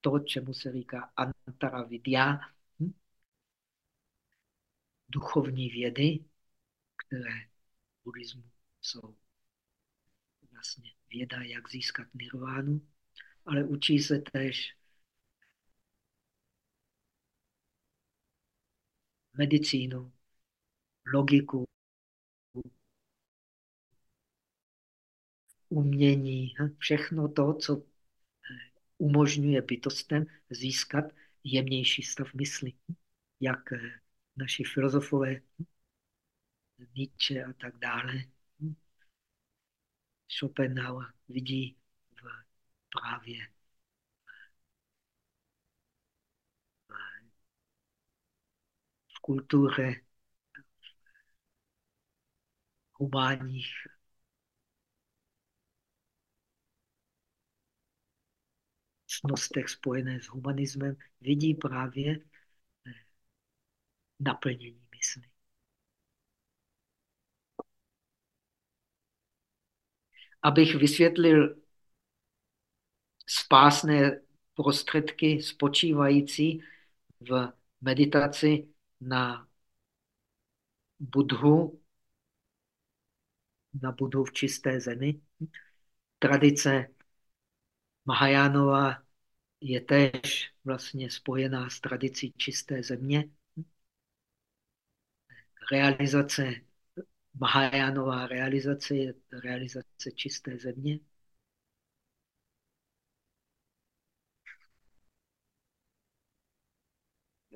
to, čemu se říká antara vidya, hm? duchovní vědy, které v buddhismu jsou vlastně věda, jak získat nirvánu, ale učí se též medicínu, logiku, umění, hm, všechno to, co eh, umožňuje bytostem získat jemnější stav mysli. Jak eh, naši filozofové, hm, Nietzsche a tak dále, hm, Schopenhauer vidí v právě v kultuře humánních cnostech spojené s humanismem, vidí právě eh, naplnění mysli. Abych vysvětlil spásné prostředky spočívající v meditaci na Budhu, na Budhu v čisté zemi. Tradice Mahajánova je též vlastně spojená s tradicí čisté země. Realizace Mahajánová realizace je realizace čisté země.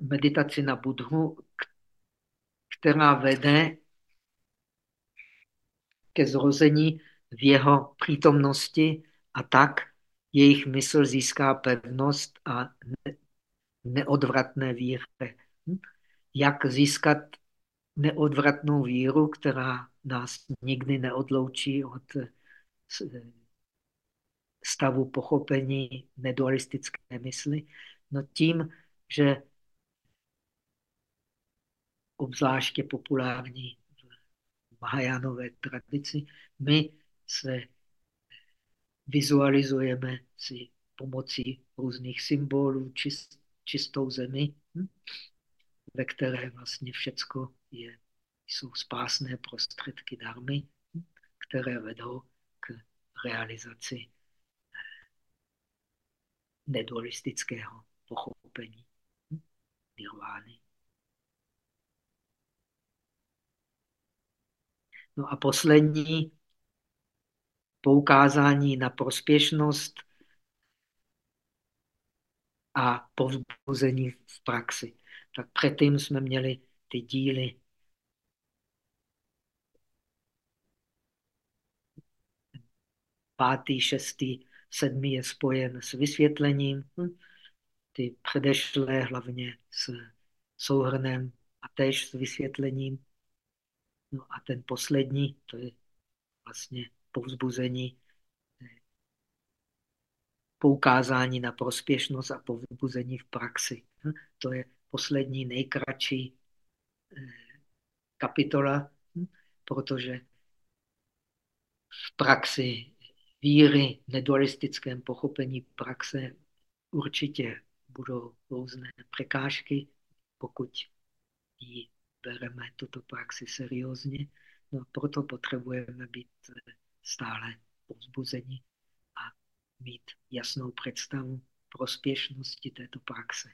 meditaci na Budhu, která vede ke zrození v jeho přítomnosti a tak jejich mysl získá pevnost a neodvratné víře. Jak získat neodvratnou víru, která nás nikdy neodloučí od stavu pochopení nedualistické mysli, no tím, že obzvláště populární v Mahajánové tradici, my se vizualizujeme si pomocí různých symbolů čist, čistou zemi, hm? ve které vlastně všecko je, jsou spásné prostředky darmy, hm? které vedou k realizaci nedualistického pochopení hm? nirvány. No a poslední poukázání na prospěšnost a povzbuzení v praxi. Tak předtím jsme měli ty díly pátý, šestý, sedmý je spojen s vysvětlením, hm? ty předešlé hlavně s souhrnem a též s vysvětlením. No a ten poslední, to je vlastně povzbuzení, poukázání na prospěšnost a povzbuzení v praxi. To je poslední nejkratší eh, kapitola, protože v praxi víry, nedualistickém pochopení praxe určitě budou různé překážky, pokud ji bereme tuto praxi seriózně. No proto potřebujeme být stále povzbuzení a mít jasnou představu prospěšnosti této praxe.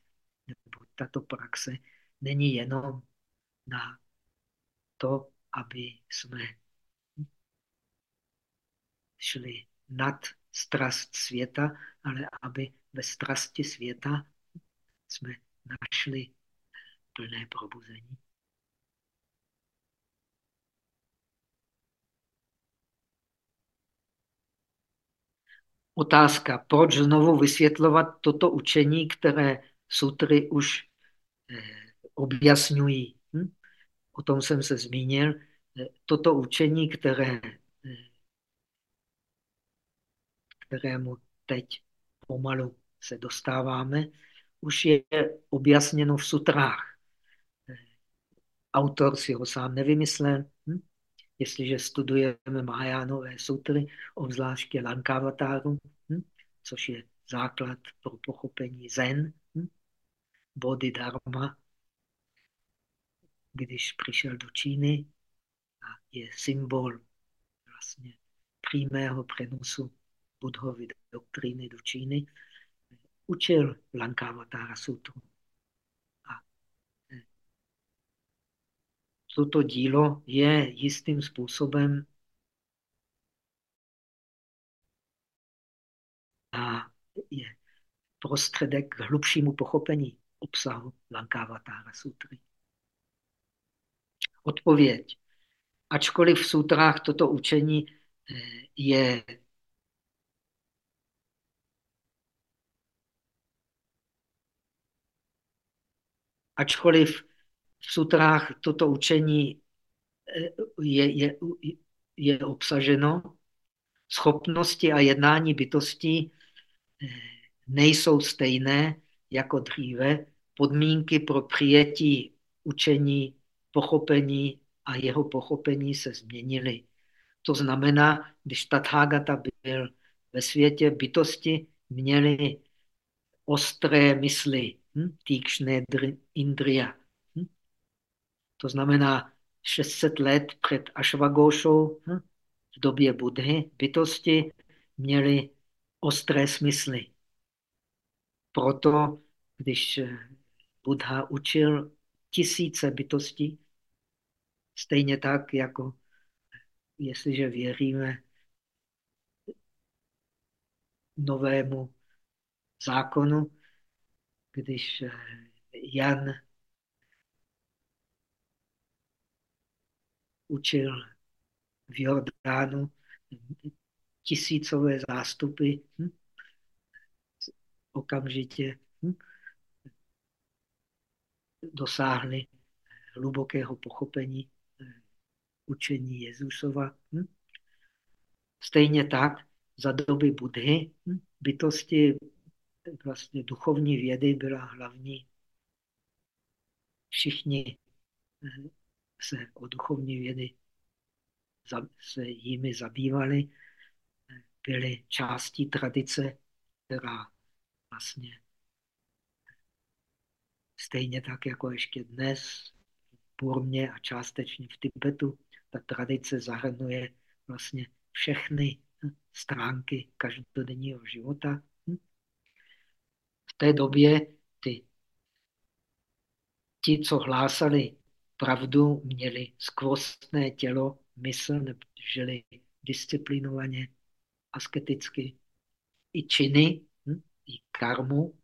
Nebo tato praxe není jenom na to, aby jsme šli nad strast světa, ale aby ve strasti světa jsme našli plné probuzení. Otázka, proč znovu vysvětlovat toto učení, které sutry už eh, objasňují. Hm? O tom jsem se zmínil. Eh, toto učení, které eh, kterému teď pomalu se dostáváme, už je objasněno v sutrách. Autor si ho sám nevymyslel. Hm? Jestliže studujeme Mahajánové sutry, obzvláště Lankavatáru, hm? což je základ pro pochopení Zen, hm? Bodhidharma, když přišel do Číny, a je symbol vlastně přímého přenosu Budhovy doktríny do Číny, učil Lankavatara sutru. A e, toto dílo je jistým způsobem a je prostředek k hlubšímu pochopení obsahu Lankavatara sutry. Odpověď. Ačkoliv v sutrách toto učení e, je ačkoliv v sutrách toto učení eh, je, je, je obsaženo, schopnosti a jednání bytostí eh, nejsou stejné jako dříve. Podmínky pro přijetí učení, pochopení a jeho pochopení se změnily. To znamená, když Tathagata byl ve světě, bytosti měly ostré mysli, hm? týkšné indria. To znamená 600 let před Ashwaghoshou hm? v době Budhy bytosti měly ostré smysly. Proto, když Buddha učil tisíce bytostí, stejně tak, jako jestliže věříme novému zákonu, když Jan učil v Jordánu tisícové zástupy, hm? okamžitě hm? dosáhli hlubokého pochopení eh, učení Jezusova. Hm? Stejně tak za doby Budhy hm? bytosti vlastně duchovní vědy byla hlavní. Všichni eh, se o duchovní vědy se jimi zabývali, byly částí tradice, která vlastně stejně tak jako ještě dnes v Burmě a částečně v Tibetu, ta tradice zahrnuje vlastně všechny stránky každodenního života. V té době ty, ti, co hlásali pravdu, měli skvostné tělo, mysl, žili disciplinovaně, asketicky. I činy, hm, i karmu.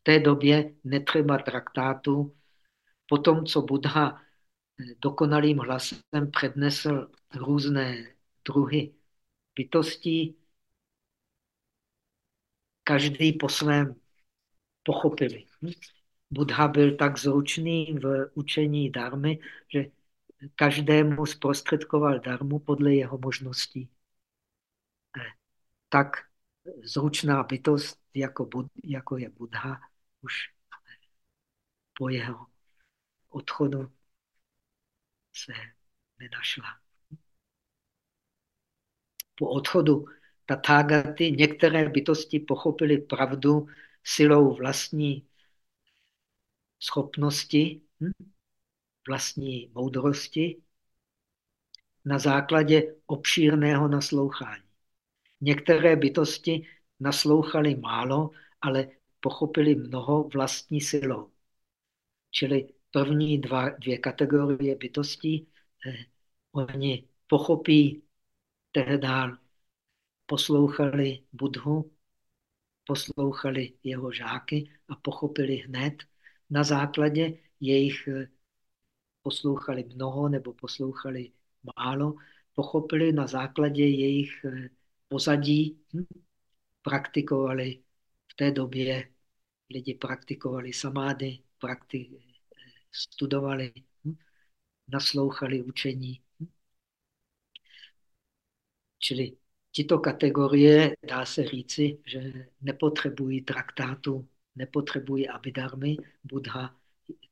V té době netřeba traktátu. Potom, co Buddha eh, dokonalým hlasem přednesl různé druhy bytostí, každý po svém pochopili. Buddha byl tak zručný v učení darmy, že každému zprostředkoval darmu podle jeho možností. Eh, tak zručná bytost, jako, Bud, jako je Buddha, už po jeho odchodu se nenašla. Po odchodu Tathagaty některé bytosti pochopily pravdu silou vlastní schopnosti, hm? vlastní moudrosti na základě obšírného naslouchání. Některé bytosti naslouchali málo, ale pochopili mnoho vlastní silou. Čili první dva, dvě kategorie bytostí, eh, oni pochopí, tehdy poslouchali Budhu, poslouchali jeho žáky a pochopili hned na základě jejich eh, poslouchali mnoho nebo poslouchali málo, pochopili na základě jejich eh, pozadí, hm, praktikovali v té době lidi praktikovali samády, prakti, eh, studovali, hm, naslouchali učení. Hm. Čili tyto kategorie, dá se říci, že nepotřebují traktátu, nepotřebují abidarmy. Buddha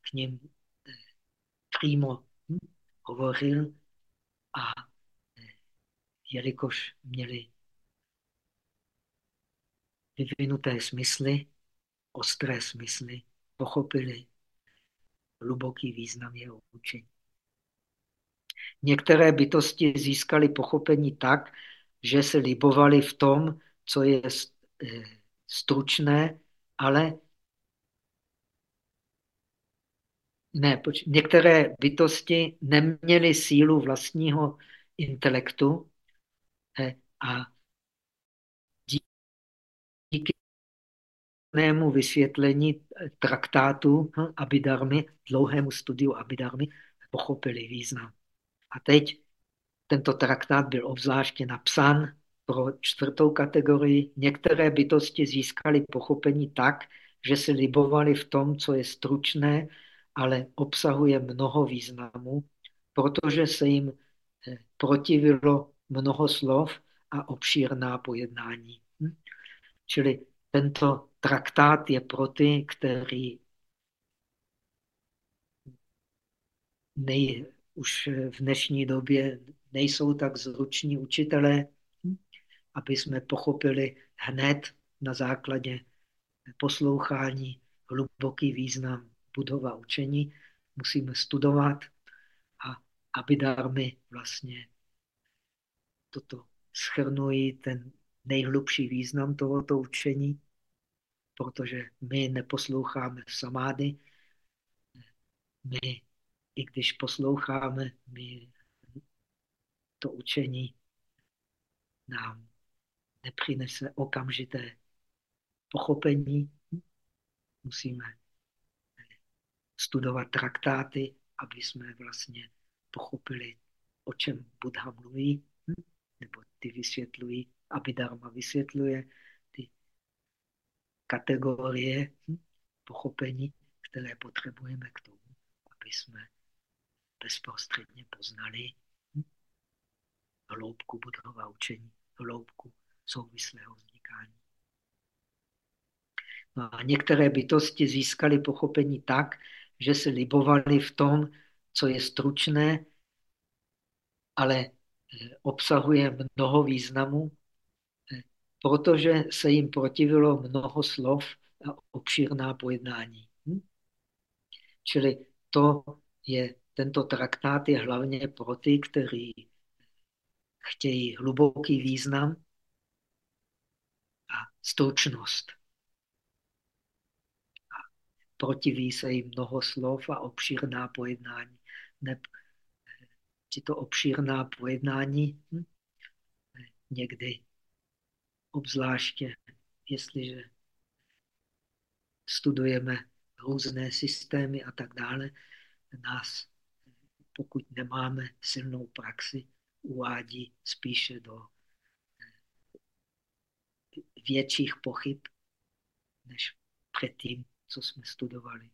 k ním eh, přímo hm, hovořil a eh, jelikož měli vyvinuté smysly, ostré smysly, pochopili hluboký význam jeho učení. Některé bytosti získaly pochopení tak, že se libovali v tom, co je eh, stručné, ale ne, poč- některé bytosti neměly sílu vlastního intelektu eh, a díky vysvětlení traktátu hm, Abidarmy, dlouhému studiu Abidarmy, pochopili význam. A teď tento traktát byl obzvláště napsán pro čtvrtou kategorii. Některé bytosti získaly pochopení tak, že se libovali v tom, co je stručné, ale obsahuje mnoho významů, protože se jim eh, protivilo mnoho slov a obšírná pojednání. Hm? Čili tento traktát je pro ty, kteří nej, už v dnešní době nejsou tak zruční učitelé? Aby jsme pochopili hned na základě poslouchání hluboký význam budova učení, musíme studovat a aby darmy vlastně toto schrnují ten nejhlubší význam tohoto učení, protože my neposloucháme samády, my, i když posloucháme, my to učení nám nepřinese okamžité pochopení. Musíme studovat traktáty, aby jsme vlastně pochopili, o čem Buddha mluví, nebo ty vysvětlují Abhidharma vysvětluje ty kategorie hm, pochopení, které potřebujeme k tomu, aby jsme bezprostředně poznali hloubku budova učení, hloubku souvislého vznikání. No a některé bytosti získaly pochopení tak, že se libovali v tom, co je stručné, ale eh, obsahuje mnoho významů, eh, protože se jim protivilo mnoho slov a obšírná pojednání. Hm? Čili to je, tento traktát je hlavně pro ty, kteří chtějí hluboký význam stručnost. A protiví se jim mnoho slov a obšírná pojednání. Ne, to obšírná pojednání hm? někdy obzvláště, jestliže studujeme různé systémy a tak dále, nás, pokud nemáme silnou praxi, uvádí spíše do větších pochyb, než předtím, co jsme studovali.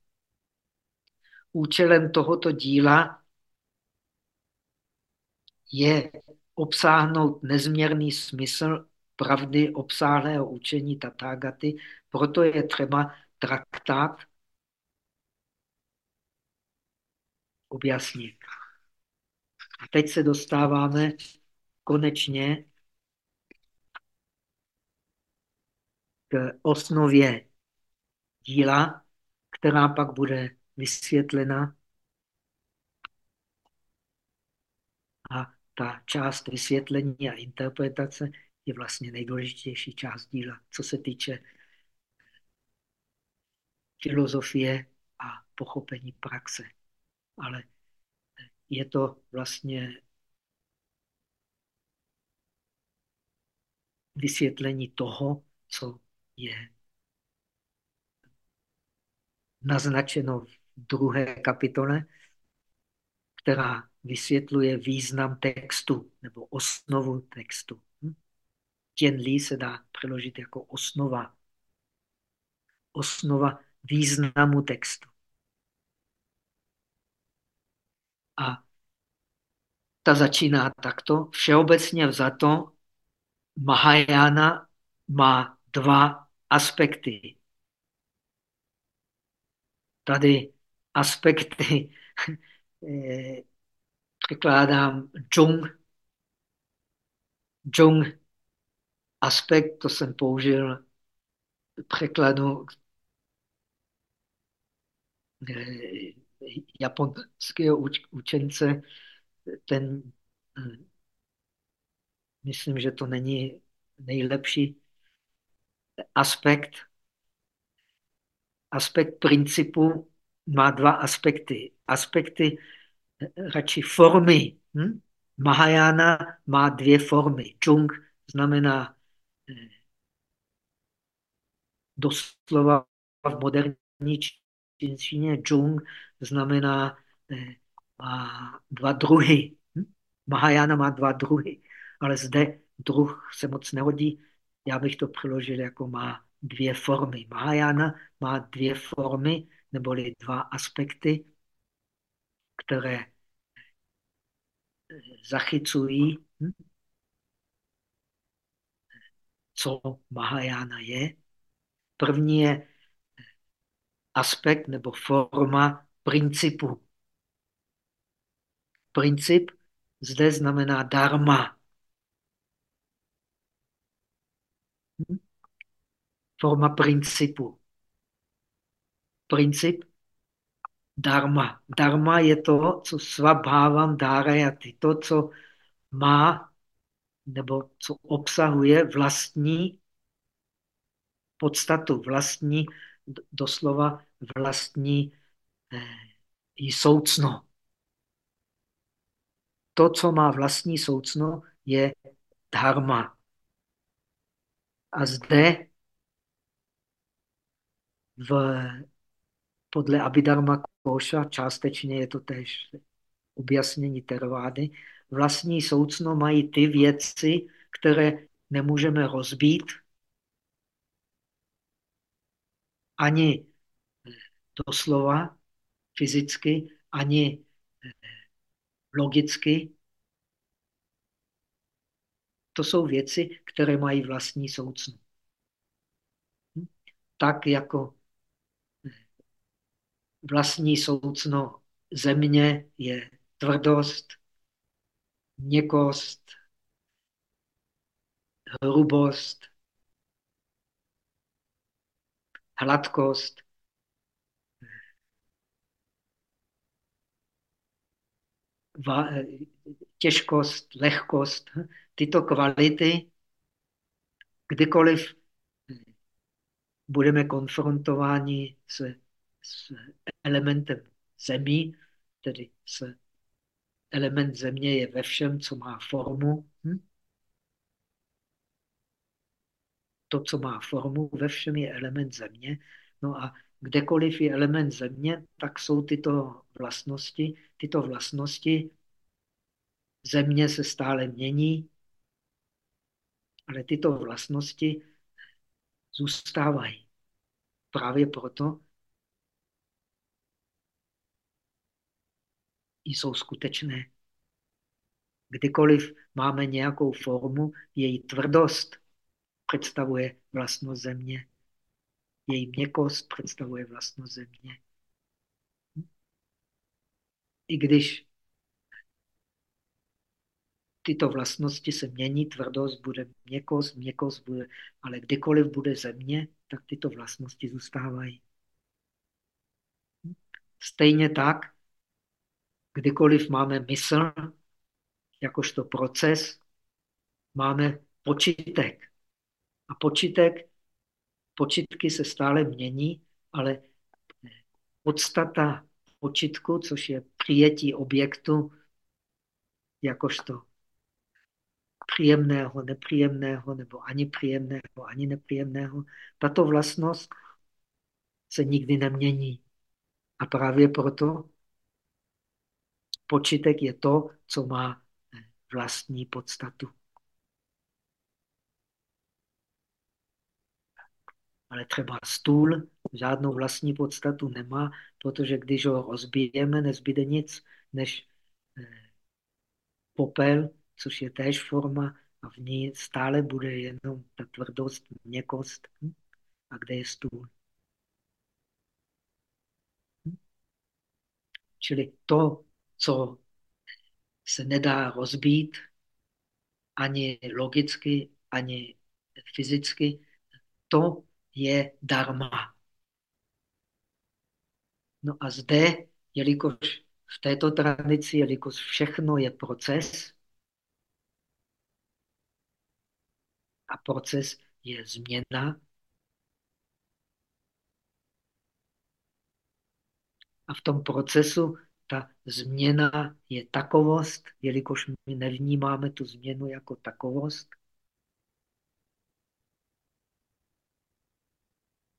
Účelem tohoto díla je obsáhnout nezměrný smysl pravdy obsáhlého učení Tatágaty, proto je třeba traktát objasnit. A teď se dostáváme konečně osnově díla, která pak bude vysvětlena. A ta část vysvětlení a interpretace je vlastně nejdůležitější část díla, co se týče filozofie a pochopení praxe. Ale je to vlastně vysvětlení toho, co je naznačeno v druhé kapitole, která vysvětluje význam textu nebo osnovu textu. Těn Li se dá přeložit jako osnova. Osnova významu textu. A ta začíná takto. Všeobecně vzato Mahajana má dva aspekty. Tady aspekty eh, překládám Jung. Jung aspekt, to jsem použil překladu eh, japonského učence, ten, hm, myslím, že to není nejlepší aspekt. Aspekt principu má dva aspekty. Aspekty eh, radši formy. Hm? Mahajana má dvě formy. Chung znamená eh, doslova v moderní čínštině Chung znamená eh, má dva druhy. Hm? Mahajana má dva druhy, ale zde druh se moc nehodí. Já bych to přeložil jako má dvě formy. Mahajana má dvě formy, neboli dva aspekty, které zachycují, hm? co Mahajana je. První je aspekt nebo forma principu. Princip zde znamená dharma. Hm? Forma principu. Princip dharma. Dharma je to, co svabhávám dárajaty. To, co má nebo co obsahuje vlastní podstatu, vlastní doslova vlastní eh, soucno. To, co má vlastní soucno, je dharma. A zde v, podle Abhidharma Koša, částečně je to tež objasnění tervády, vlastní soucno mají ty věci, které nemůžeme rozbít, ani doslova fyzicky, ani logicky. To jsou věci, které mají vlastní soucnu. Tak jako vlastní soucno země je tvrdost, měkost, hrubost, hladkost, těžkost, lehkost, tyto kvality, kdykoliv budeme konfrontováni s, s elementem zemí, tedy s element země je ve všem, co má formu. Hm? To, co má formu, ve všem je element země. No a kdekoliv je element země, tak jsou tyto vlastnosti. Tyto vlastnosti země se stále mění, ale tyto vlastnosti zůstávají. Právě proto jsou skutečné. Kdykoliv máme nějakou formu, její tvrdost představuje vlastnost země. Její měkost představuje vlastnost země. I když tyto vlastnosti se mění, tvrdost bude měkost, měkost bude, ale kdykoliv bude země, tak tyto vlastnosti zůstávají. Stejně tak, kdykoliv máme mysl, jakožto proces, máme počítek. A počítek, počítky se stále mění, ale podstata počítku, což je přijetí objektu, jakožto příjemného, nepříjemného, nebo ani příjemného, ani nepříjemného. Tato vlastnost se nikdy nemění. A právě proto počítek je to, co má vlastní podstatu. Ale třeba stůl žádnou vlastní podstatu nemá, protože když ho rozbijeme, nezbyde nic, než eh, popel, což je též forma a v ní stále bude jenom ta tvrdost, měkost. Hm? A kde je stůl? Hm? Čili to, co se nedá rozbít ani logicky, ani fyzicky, to je dharma. No a zde, jelikož v této tradici, jelikož všechno je proces, a proces je změna, a v tom procesu ta změna je takovost, jelikož my nevnímáme tu změnu jako takovost,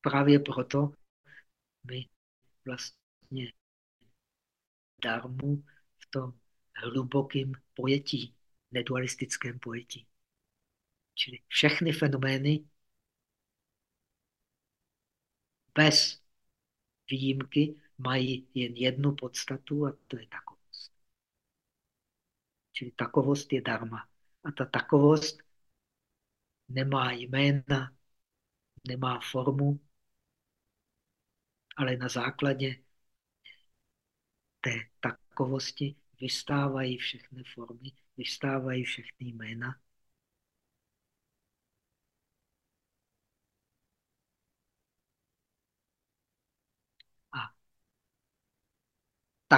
právě proto my vlastně darmu v tom hlubokém pojetí, nedualistickém pojetí. Čili všechny fenomény bez výjimky mají jen jednu podstatu a to je takovost. Čili takovost je dharma. A ta takovost nemá jména, nemá formu, ale na základě té takovosti vystávají všechny formy, vystávají všechny jména.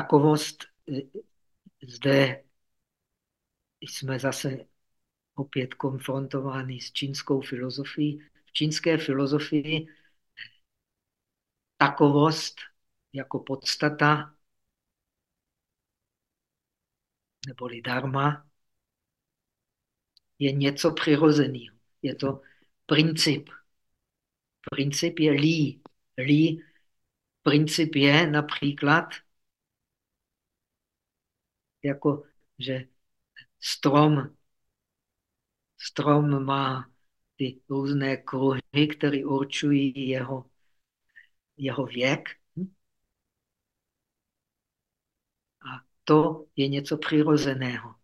Takovost, eh, zde jsme zase opět konfrontováni s čínskou filozofií. V čínské filozofii takovost jako podstata neboli dharma je něco přirozeného. Je to princip. Princip je lí. Lí princip je například jako, že strom, strom má ty různé kruhy, které určují jeho jeho věk. A to je něco přirozeného.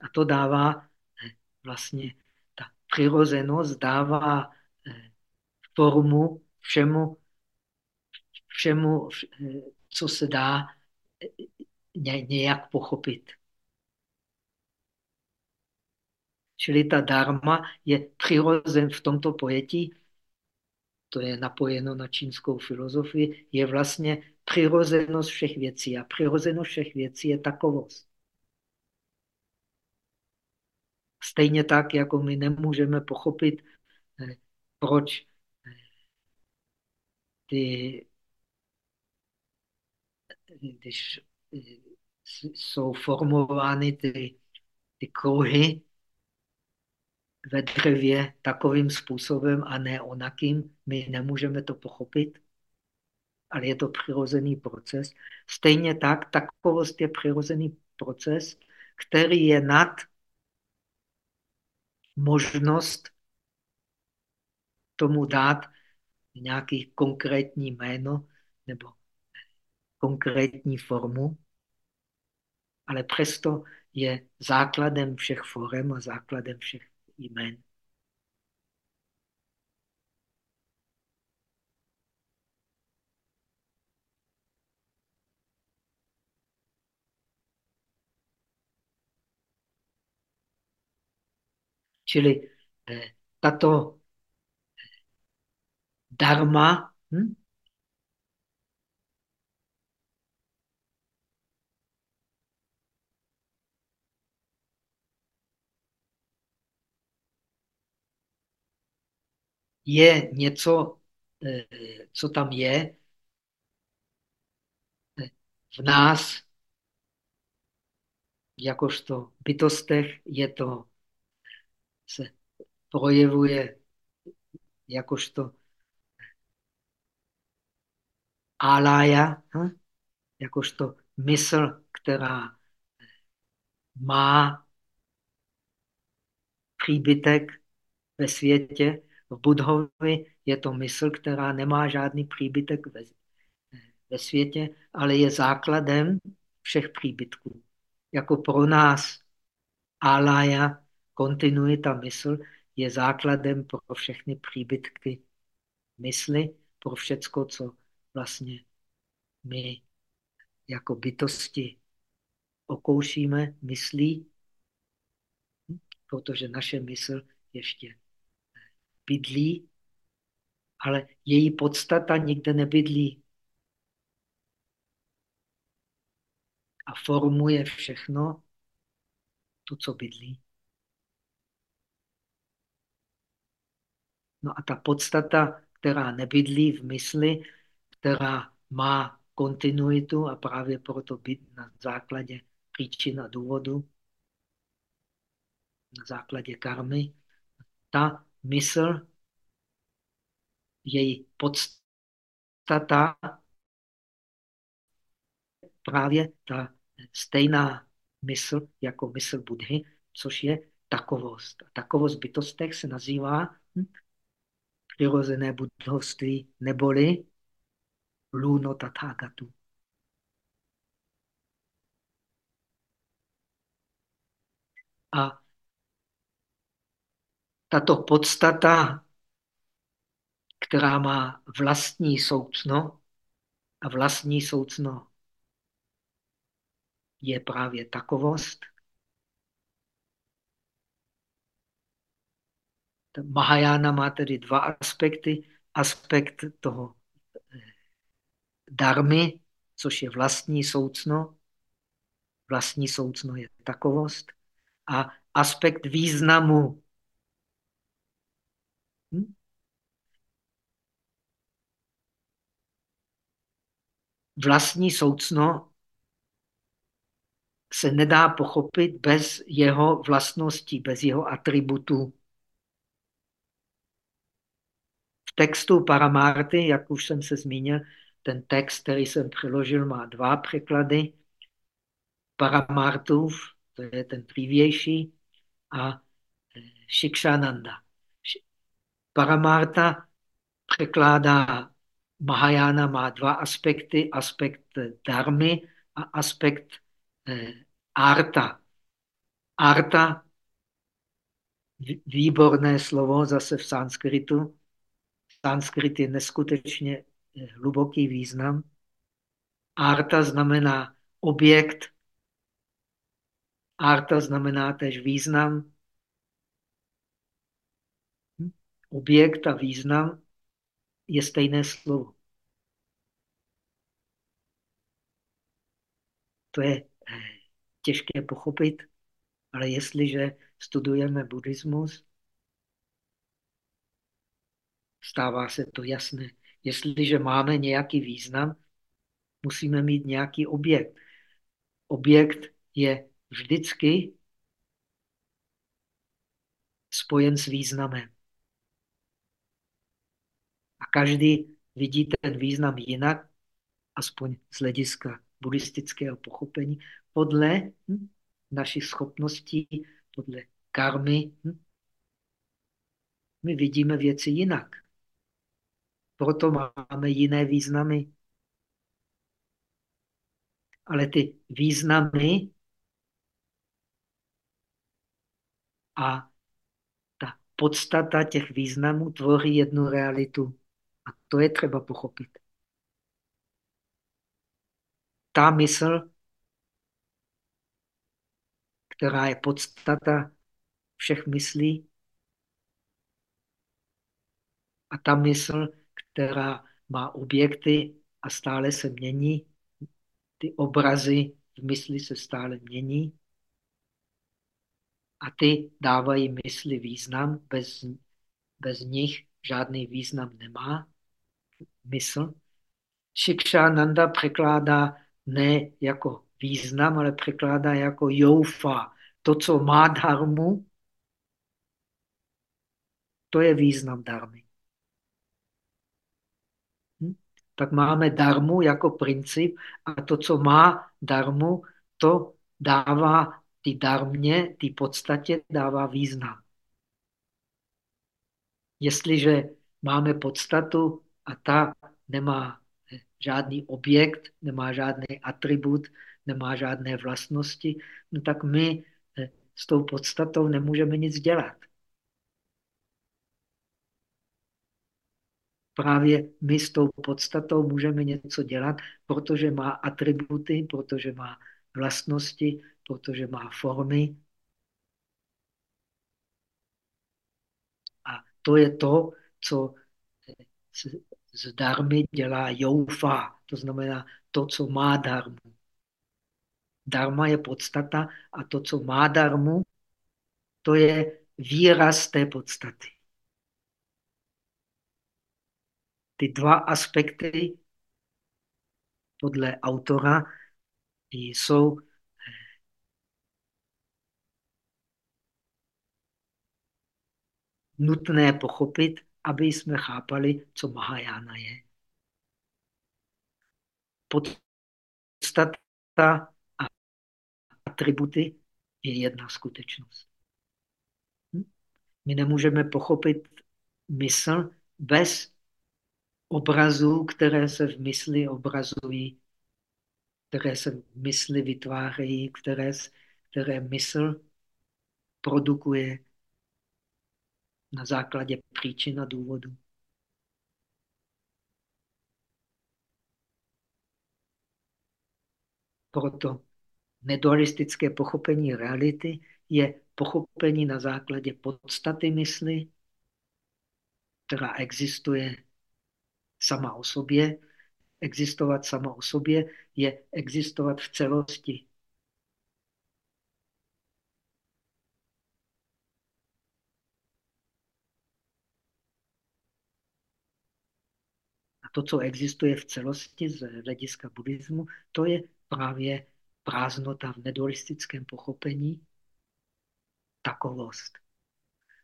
A to dává eh, vlastně, ta přirozenost dává eh, formu všemu, všemu, eh, co se dá nějak pochopit. Čili ta dharma je přirozen v tomto pojetí, to je napojeno na čínskou filozofii, je vlastně přirozenost všech věcí. A přirozenost všech věcí je takovost. Stejně tak, jako my nemůžeme pochopit, eh, proč eh, ty, když eh, jsou formovány ty, ty kruhy ve dřevě takovým způsobem a ne onakým, my nemůžeme to pochopit, ale je to přirozený proces. Stejně tak, takovost je přirozený proces, který je nad možnost tomu dát nějaký konkrétní jméno nebo konkrétní formu, ale přesto je základem všech forem a základem všech jmén. Čili eh, tato dharma hm? Je něco, eh, co tam je eh, v nás, jakožto bytostech, je to se projevuje jakožto alaya, hm? jakožto mysl, která má příbytek ve světě. V Budhovi je to mysl, která nemá žádný příbytek ve, ve světě, ale je základem všech příbytků. Jako pro nás alaya kontinuita mysl je základem pro všechny příbytky mysli, pro všecko, co vlastně my jako bytosti okoušíme, myslí, protože naše mysl ještě bydlí, ale její podstata nikde nebydlí. A formuje všechno to, co bydlí. No a ta podstata, která nebydlí v mysli, která má kontinuitu a právě proto být na základě příčin a důvodu, na základě karmy, ta mysl, její podstata, právě ta stejná mysl jako mysl Budhy, což je takovost. Takovost bytostech se nazývá hm, přirozené budovství neboli luno tathagatu. A tato podstata, která má vlastní soucno, a vlastní soucno je právě takovost, Mahajana má tedy dva aspekty. Aspekt toho eh, darmy, což je vlastní soucno. Vlastní soucno je takovost. A aspekt významu. Hm? Vlastní soucno se nedá pochopit bez jeho vlastností, bez jeho atributů. V textu Paramárty, jak už jsem se zmínil, ten text, který jsem přeložil, má dva překlady. Paramártův, to je ten dřívější, a e, Paramárta překládá Mahajana má dva aspekty, aspekt darmy a aspekt eh, arta. Arta, výborné slovo zase v sanskritu. Sanskrit je neskutečně eh, hluboký význam. Arta znamená objekt, arta znamená tež význam. Hm? Objekt a význam je stejné slovo. To je těžké pochopit, ale jestliže studujeme buddhismus, stává se to jasné. Jestliže máme nějaký význam, musíme mít nějaký objekt. Objekt je vždycky spojen s významem. Každý vidí ten význam jinak, aspoň z hlediska buddhistického pochopení, podle hm, našich schopností, podle karmy. Hm, my vidíme věci jinak. Proto máme jiné významy. Ale ty významy a ta podstata těch významů tvoří jednu realitu. To je třeba pochopit. Ta mysl, která je podstata všech myslí, a ta mysl, která má objekty a stále se mění, ty obrazy v mysli se stále mění a ty dávají mysli význam, bez, bez nich žádný význam nemá mysl. Nanda překládá ne jako význam, ale překládá jako joufa. To, co má dharmu, to je význam darmy. Hm? Tak máme darmu jako princip a to, co má darmu, to dává ty darmě, ty podstatě dává význam. Jestliže máme podstatu a ta nemá žádný objekt, nemá žádný atribut, nemá žádné vlastnosti, no tak my eh, s tou podstatou nemůžeme nic dělat. Právě my s tou podstatou můžeme něco dělat, protože má atributy, protože má vlastnosti, protože má formy. A to je to, co z darmy dělá joufa, to znamená to, co má darmu. Dharma je podstata a to, co má darmu, to je výraz té podstaty. Ty dva aspekty podle autora jsou nutné pochopit, aby jsme chápali, co Mahajana je. Podstata a atributy je jedna skutečnost. Hm? My nemůžeme pochopit mysl bez obrazů, které se v mysli obrazují, které se v mysli vytvářejí, které, které mysl produkuje na základě příčin a důvodu. Proto nedualistické pochopení reality je pochopení na základě podstaty mysli, která existuje sama o sobě. Existovat sama o sobě je existovat v celosti. To, co existuje v celosti z hlediska buddhismu, to je právě prázdnota v nedualistickém pochopení, takovost.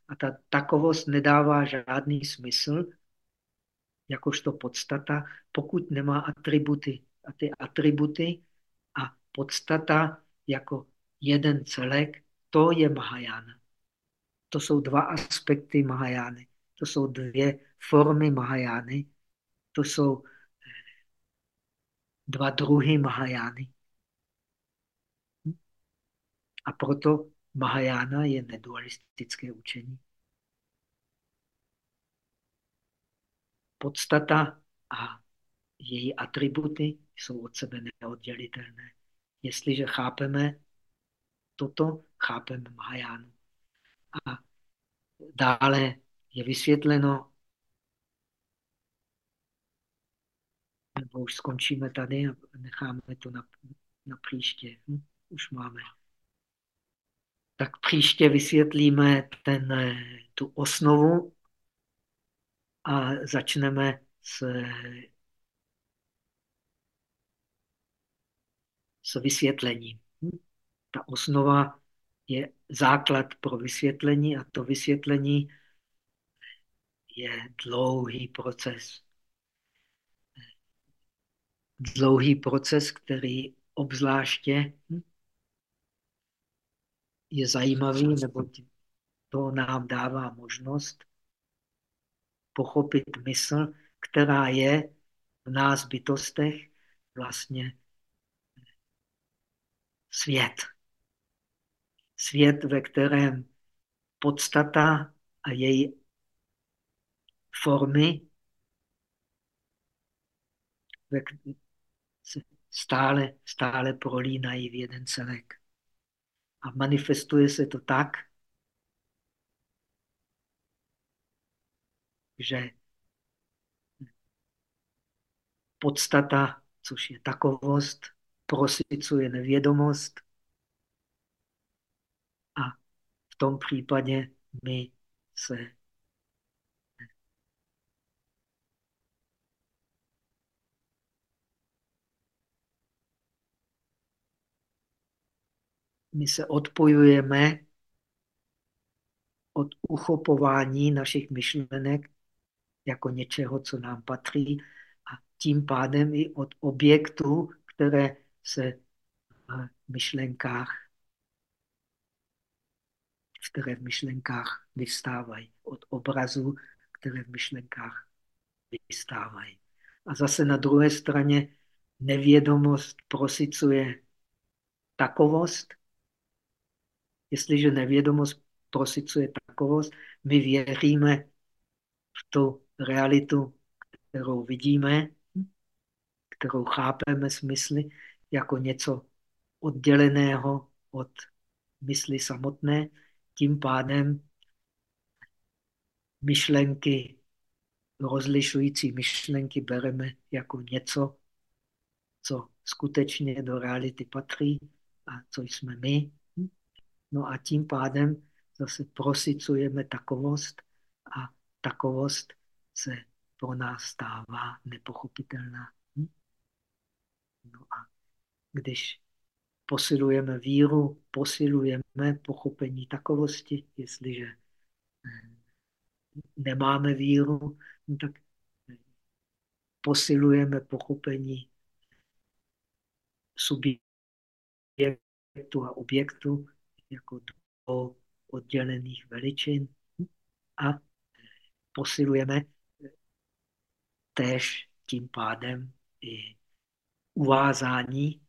A ta takovost nedává žádný smysl, jakožto podstata, pokud nemá atributy. A ty atributy a podstata jako jeden celek, to je Mahajana. To jsou dva aspekty Mahajány. To jsou dvě formy Mahajány, To jsou eh, dva druhy Mahajány. A proto Mahajána je nedualistické učení. Podstata a její atributy jsou od sebe neoddělitelné. Jestliže chápeme toto, chápeme Mahajánu. A dále je vysvětleno, nebo už skončíme tady a necháme to na, na příště. Hm? Už máme. Tak příště vysvětlíme ten, tu osnovu a začneme s, s vysvětlením. Hm? Ta osnova je základ pro vysvětlení a to vysvětlení je dlouhý proces. Dlouhý proces, který obzvláště je zajímavý, nebo to nám dává možnost pochopit mysl, která je v nás bytostech vlastně svět. Svět, ve kterém podstata a její formy stále, stále prolínají v jeden celek. A manifestuje se to tak, že podstata, což je takovost, prosicuje nevědomost a v tom případě my se my se odpojujeme od uchopování našich myšlenek jako něčeho, co nám patří a tím pádem i od objektů, které se v myšlenkách, které v myšlenkách vystávají, od obrazů, které v myšlenkách vystávají. A zase na druhé straně nevědomost prosicuje takovost. Jestliže nevědomost prosicuje takovost, my věříme v tu realitu, kterou vidíme, kterou chápeme smysly jako něco odděleného od mysli samotné. Tím pádem myšlenky, rozlišující myšlenky bereme jako něco, co skutečně do reality patří a co jsme my. No a tím pádem zase prosicujeme takovost a takovost se pro nás stává nepochopitelná. Hm? No a když posilujeme víru, posilujeme pochopení takovosti, jestliže eh, nemáme víru, no tak posilujeme pochopení subjektu a objektu jako dvou oddělených veličin a posilujeme též tím pádem i uvázání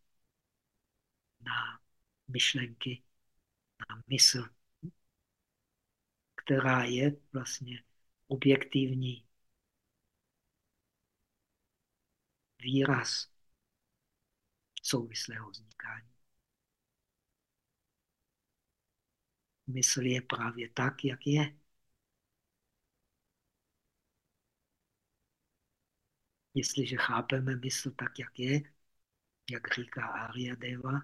na myšlenky, na mysl, která je vlastně objektivní výraz souvislého vznikání. Mysl je právě tak, jak je. Jestliže chápeme mysl tak, jak je, jak říká Arya Deva,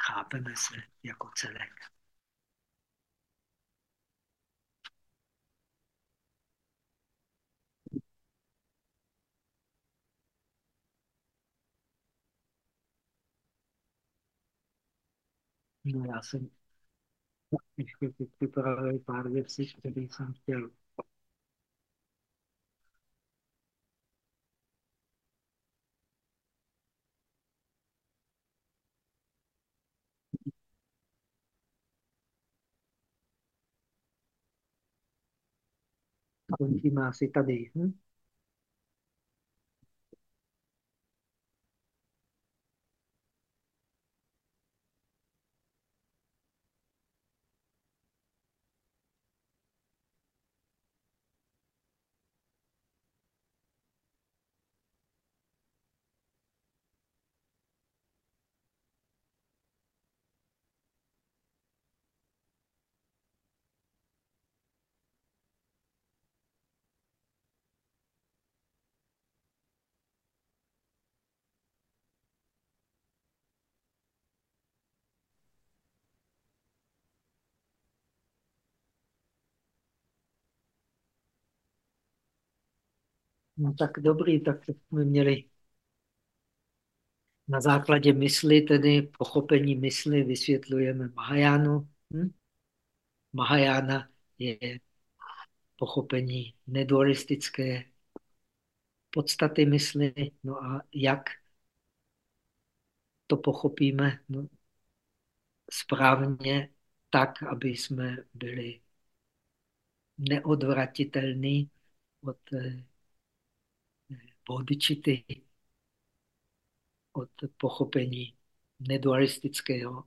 chápeme se jako celek. não ja sam pripravljal par versič, da bi sam htjel. Končí má asi tady. No tak dobrý, tak jsme měli na základě mysli, tedy pochopení mysli, vysvětlujeme Mahajánu. Hm? Mahajána je pochopení nedualistické podstaty mysli. No a jak to pochopíme no, správně, tak, aby jsme byli neodvratitelní od eh, bodičity, od pochopení nedualistického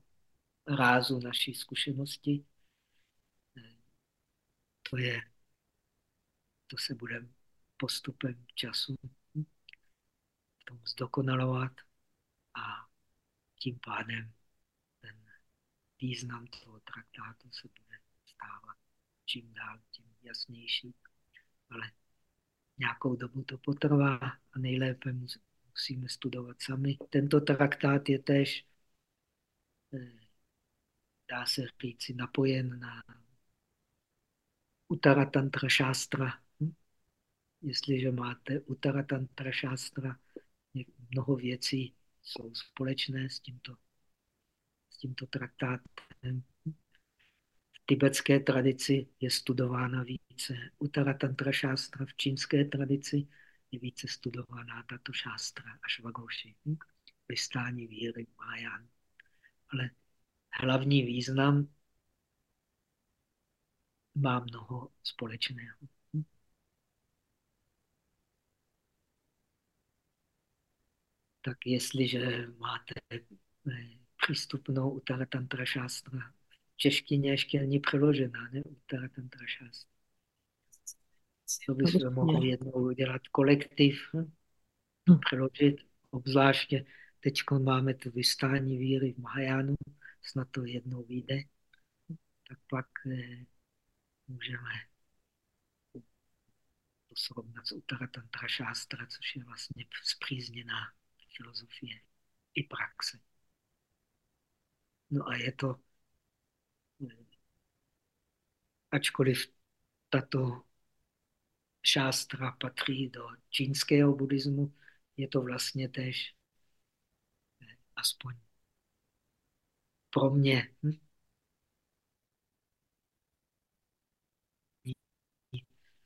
rázu naší zkušenosti. To je, to se bude postupem času v tom zdokonalovat a tím pádem ten význam toho traktátu se bude stávat čím dál tím jasnější. Ale nějakou dobu to potrvá a nejlépe musíme studovat sami. Tento traktát je tež, eh, dá se říci, napojen na Uttara Tantra Shastra. Hm? Jestliže máte Uttara Tantra Shastra, mnoho věcí jsou společné s tímto, s tímto traktátem tibetské tradici je studována více Uttara Tantra Shastra, v čínské tradici je více studovaná tato šástra a švagoši, hm? vystání víry, Mayan. Ale hlavní význam má mnoho společného. Hm? Tak jestliže máte eh, přístupnou Uttara Tantra Shastra češtině ještě není přeložená, ne? Uttara Tantra Shastra. To bychom mohli jednou udělat kolektiv, hm? přeložit, obzvláště teď máme tu vystání víry v Mahajánu, snad to jednou vyjde, tak pak eh, můžeme to srovnat s Uttara Tantra Shastra, což je vlastně zpřízněná filozofie i praxe. No a je to ačkoliv tato šástra patří do čínského buddhismu, je to vlastně tež eh, aspoň pro mě hm?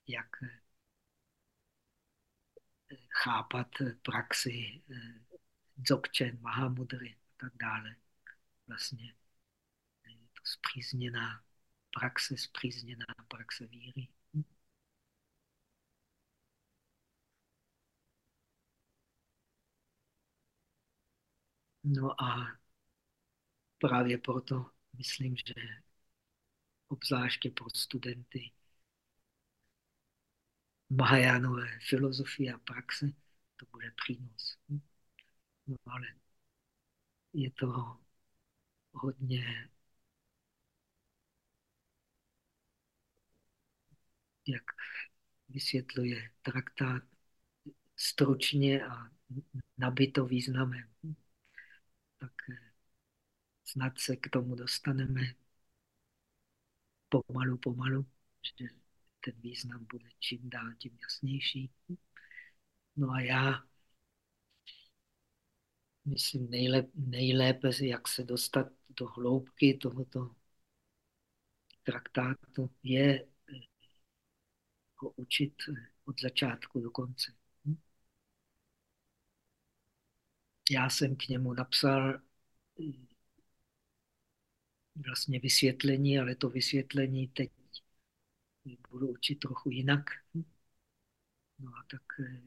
jak eh, chápat praxi eh, Dzogchen, Mahamudry a tak dále. Vlastně to zpřízněná praxe, zpřízněná praxe víry. No a právě proto myslím, že obzvláště pro studenty Mahajánové filozofie a praxe to bude přínos. No ale je to hodně jak vysvětluje traktát stručně a nabito významem. Tak eh, snad se k tomu dostaneme pomalu, pomalu, že ten význam bude čím dál tím jasnější. No a já myslím nejlépe, nejlépe jak se dostat do hloubky tohoto traktátu, je ho učit od začátku do konce. Hm? Já jsem k němu napsal hm, vlastně vysvětlení, ale to vysvětlení teď budu učit trochu jinak. No a tak eh,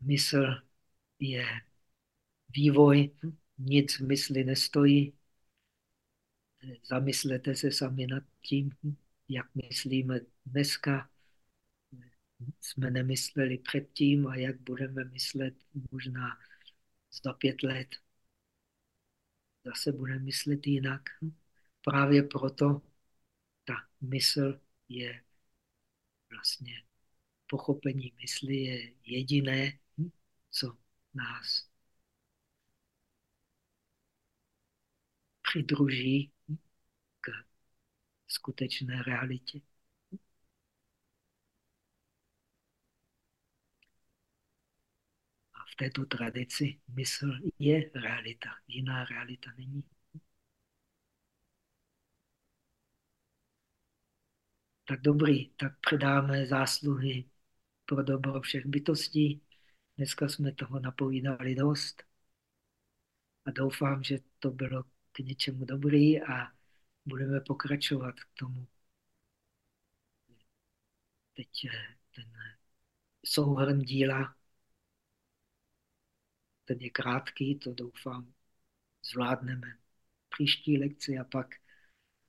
mysl je vývoj, nic v mysli nestojí. Zamyslete se sami nad tím, jak myslíme dneska, jsme nemysleli předtím a jak budeme myslet možná za pět let. Zase budeme myslet jinak. Právě proto ta mysl je vlastně pochopení mysli je jediné, co nás přidruží k skutečné realitě. V této tradici mysl je realita, jiná realita není. Tak dobrý, tak předáme zásluhy pro dobro všech bytostí. Dneska jsme toho napovídali dost a doufám, že to bylo k něčemu dobrý a budeme pokračovat k tomu. Teď ten souhrn díla, ten je krátký, to doufám zvládneme příští lekci a pak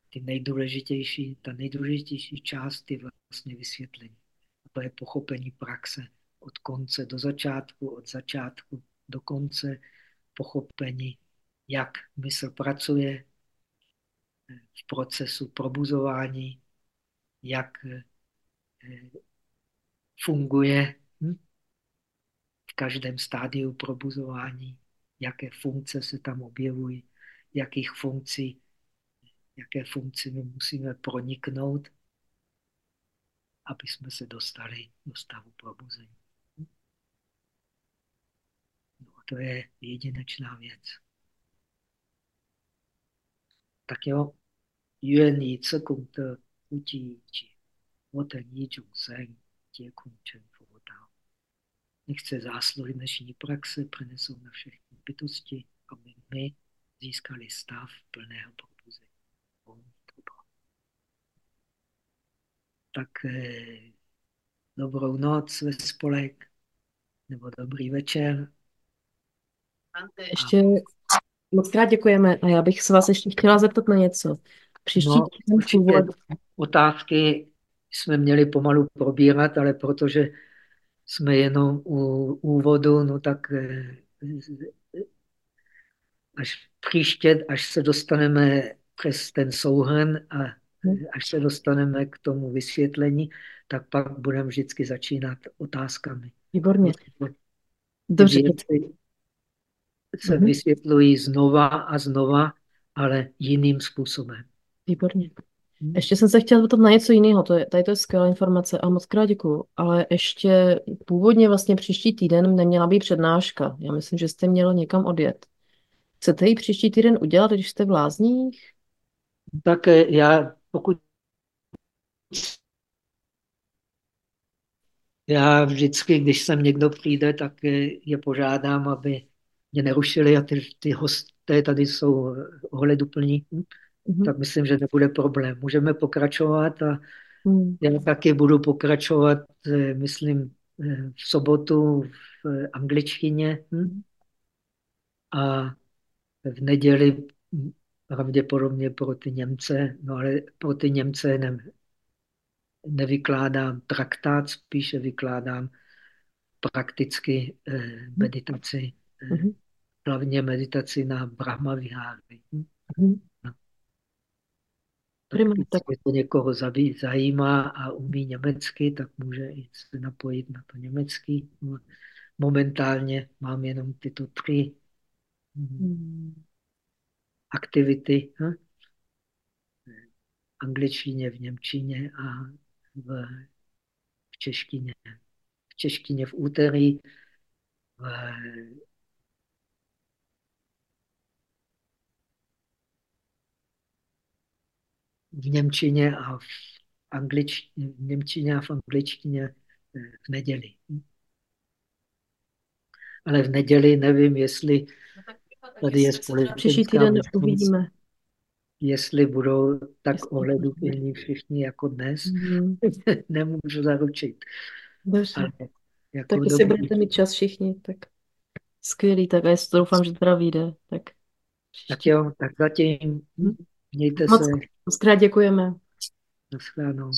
ty nejdůležitější, ta nejdůležitější část je vlastně vysvětlení. A to je pochopení praxe od konce do začátku, od začátku do konce, pochopení, jak mysl pracuje v procesu probuzování, jak eh, funguje v každém stádiu probuzování, jaké funkce se tam objevují, jakých funkcí, jaké funkci my musíme proniknout, aby jsme se dostali do stavu probuzení. No, to je jedinečná věc. Tak jo, yuan yi ce gong de fu ji ji, yi sen, jie kong chen. Nechce zásluhy dnešní praxe přenesou na všechny bytosti, aby my získali stav plného probuzení. Tak eh, dobrou noc ve spolek, nebo dobrý večer. Ještě moc krát děkujeme a já bych se vás ještě chtěla zeptat na něco. Příští No, určitě otázky jsme měli pomalu probírat, ale protože jsme jenom u úvodu, no tak eh, až příště, až se dostaneme přes ten souhrn a až se dostaneme k tomu vysvětlení, tak pak budeme vždycky začínat otázkami. výborně. Dobře, věci se Mhm. vysvětlují znova a znova, ale jiným způsobem. výborně. Ještě jsem se chtěla zeptat na něco jiného, to je, tady to je skvělá informace a moc krát děkuju, ale ještě původně vlastně příští týden neměla být přednáška. Já myslím, že jste měl někam odjet. Chcete ji příští týden udělat, když jste v Lázních? Tak eh, já, pokud já vždycky, když sem někdo přijde, tak eh, je požádám, aby mě nerušili a ty, ty hosté tady jsou eh, ohleduplní, hm, Mhm. tak myslím, že nebude problém. Můžeme pokračovat a Hmm. já taky budu pokračovat, eh, myslím, eh, v sobotu v eh, angličtině hm, a v neděli hm, pravděpodobně pro ty Němce, no ale pro ty Němce ne, nevykládám traktát, spíše vykládám prakticky eh, meditaci, eh, Mhm. hlavně meditaci na Brahma Viháry. Hm. Mhm. Tak Prima, když tak se to někoho zajímá a umí německy, tak může i se napojit na to německý. No, Momentálně mám jenom tyto tři hm, Hmm. aktivity. Hm? V angličtině, v němčině a v, v češtině. V češtině v úterý, v, v němčině a v angličtině, v němčině a v angličtině eh, v neděli. Ale v neděli nevím, jestli tady je Příští společenská týden možnost. uvidíme. jestli budou tak ohleduplní všichni jako dnes, mm. nemůžu zaručit. Dobře. Ale jako tak jestli budete mít čas všichni, tak skvělý, tak já si doufám, že teda vyjde. Tak, tak jo, tak zatím Hm. Mějte moc, se. moc krát děkujeme. Naschledanou.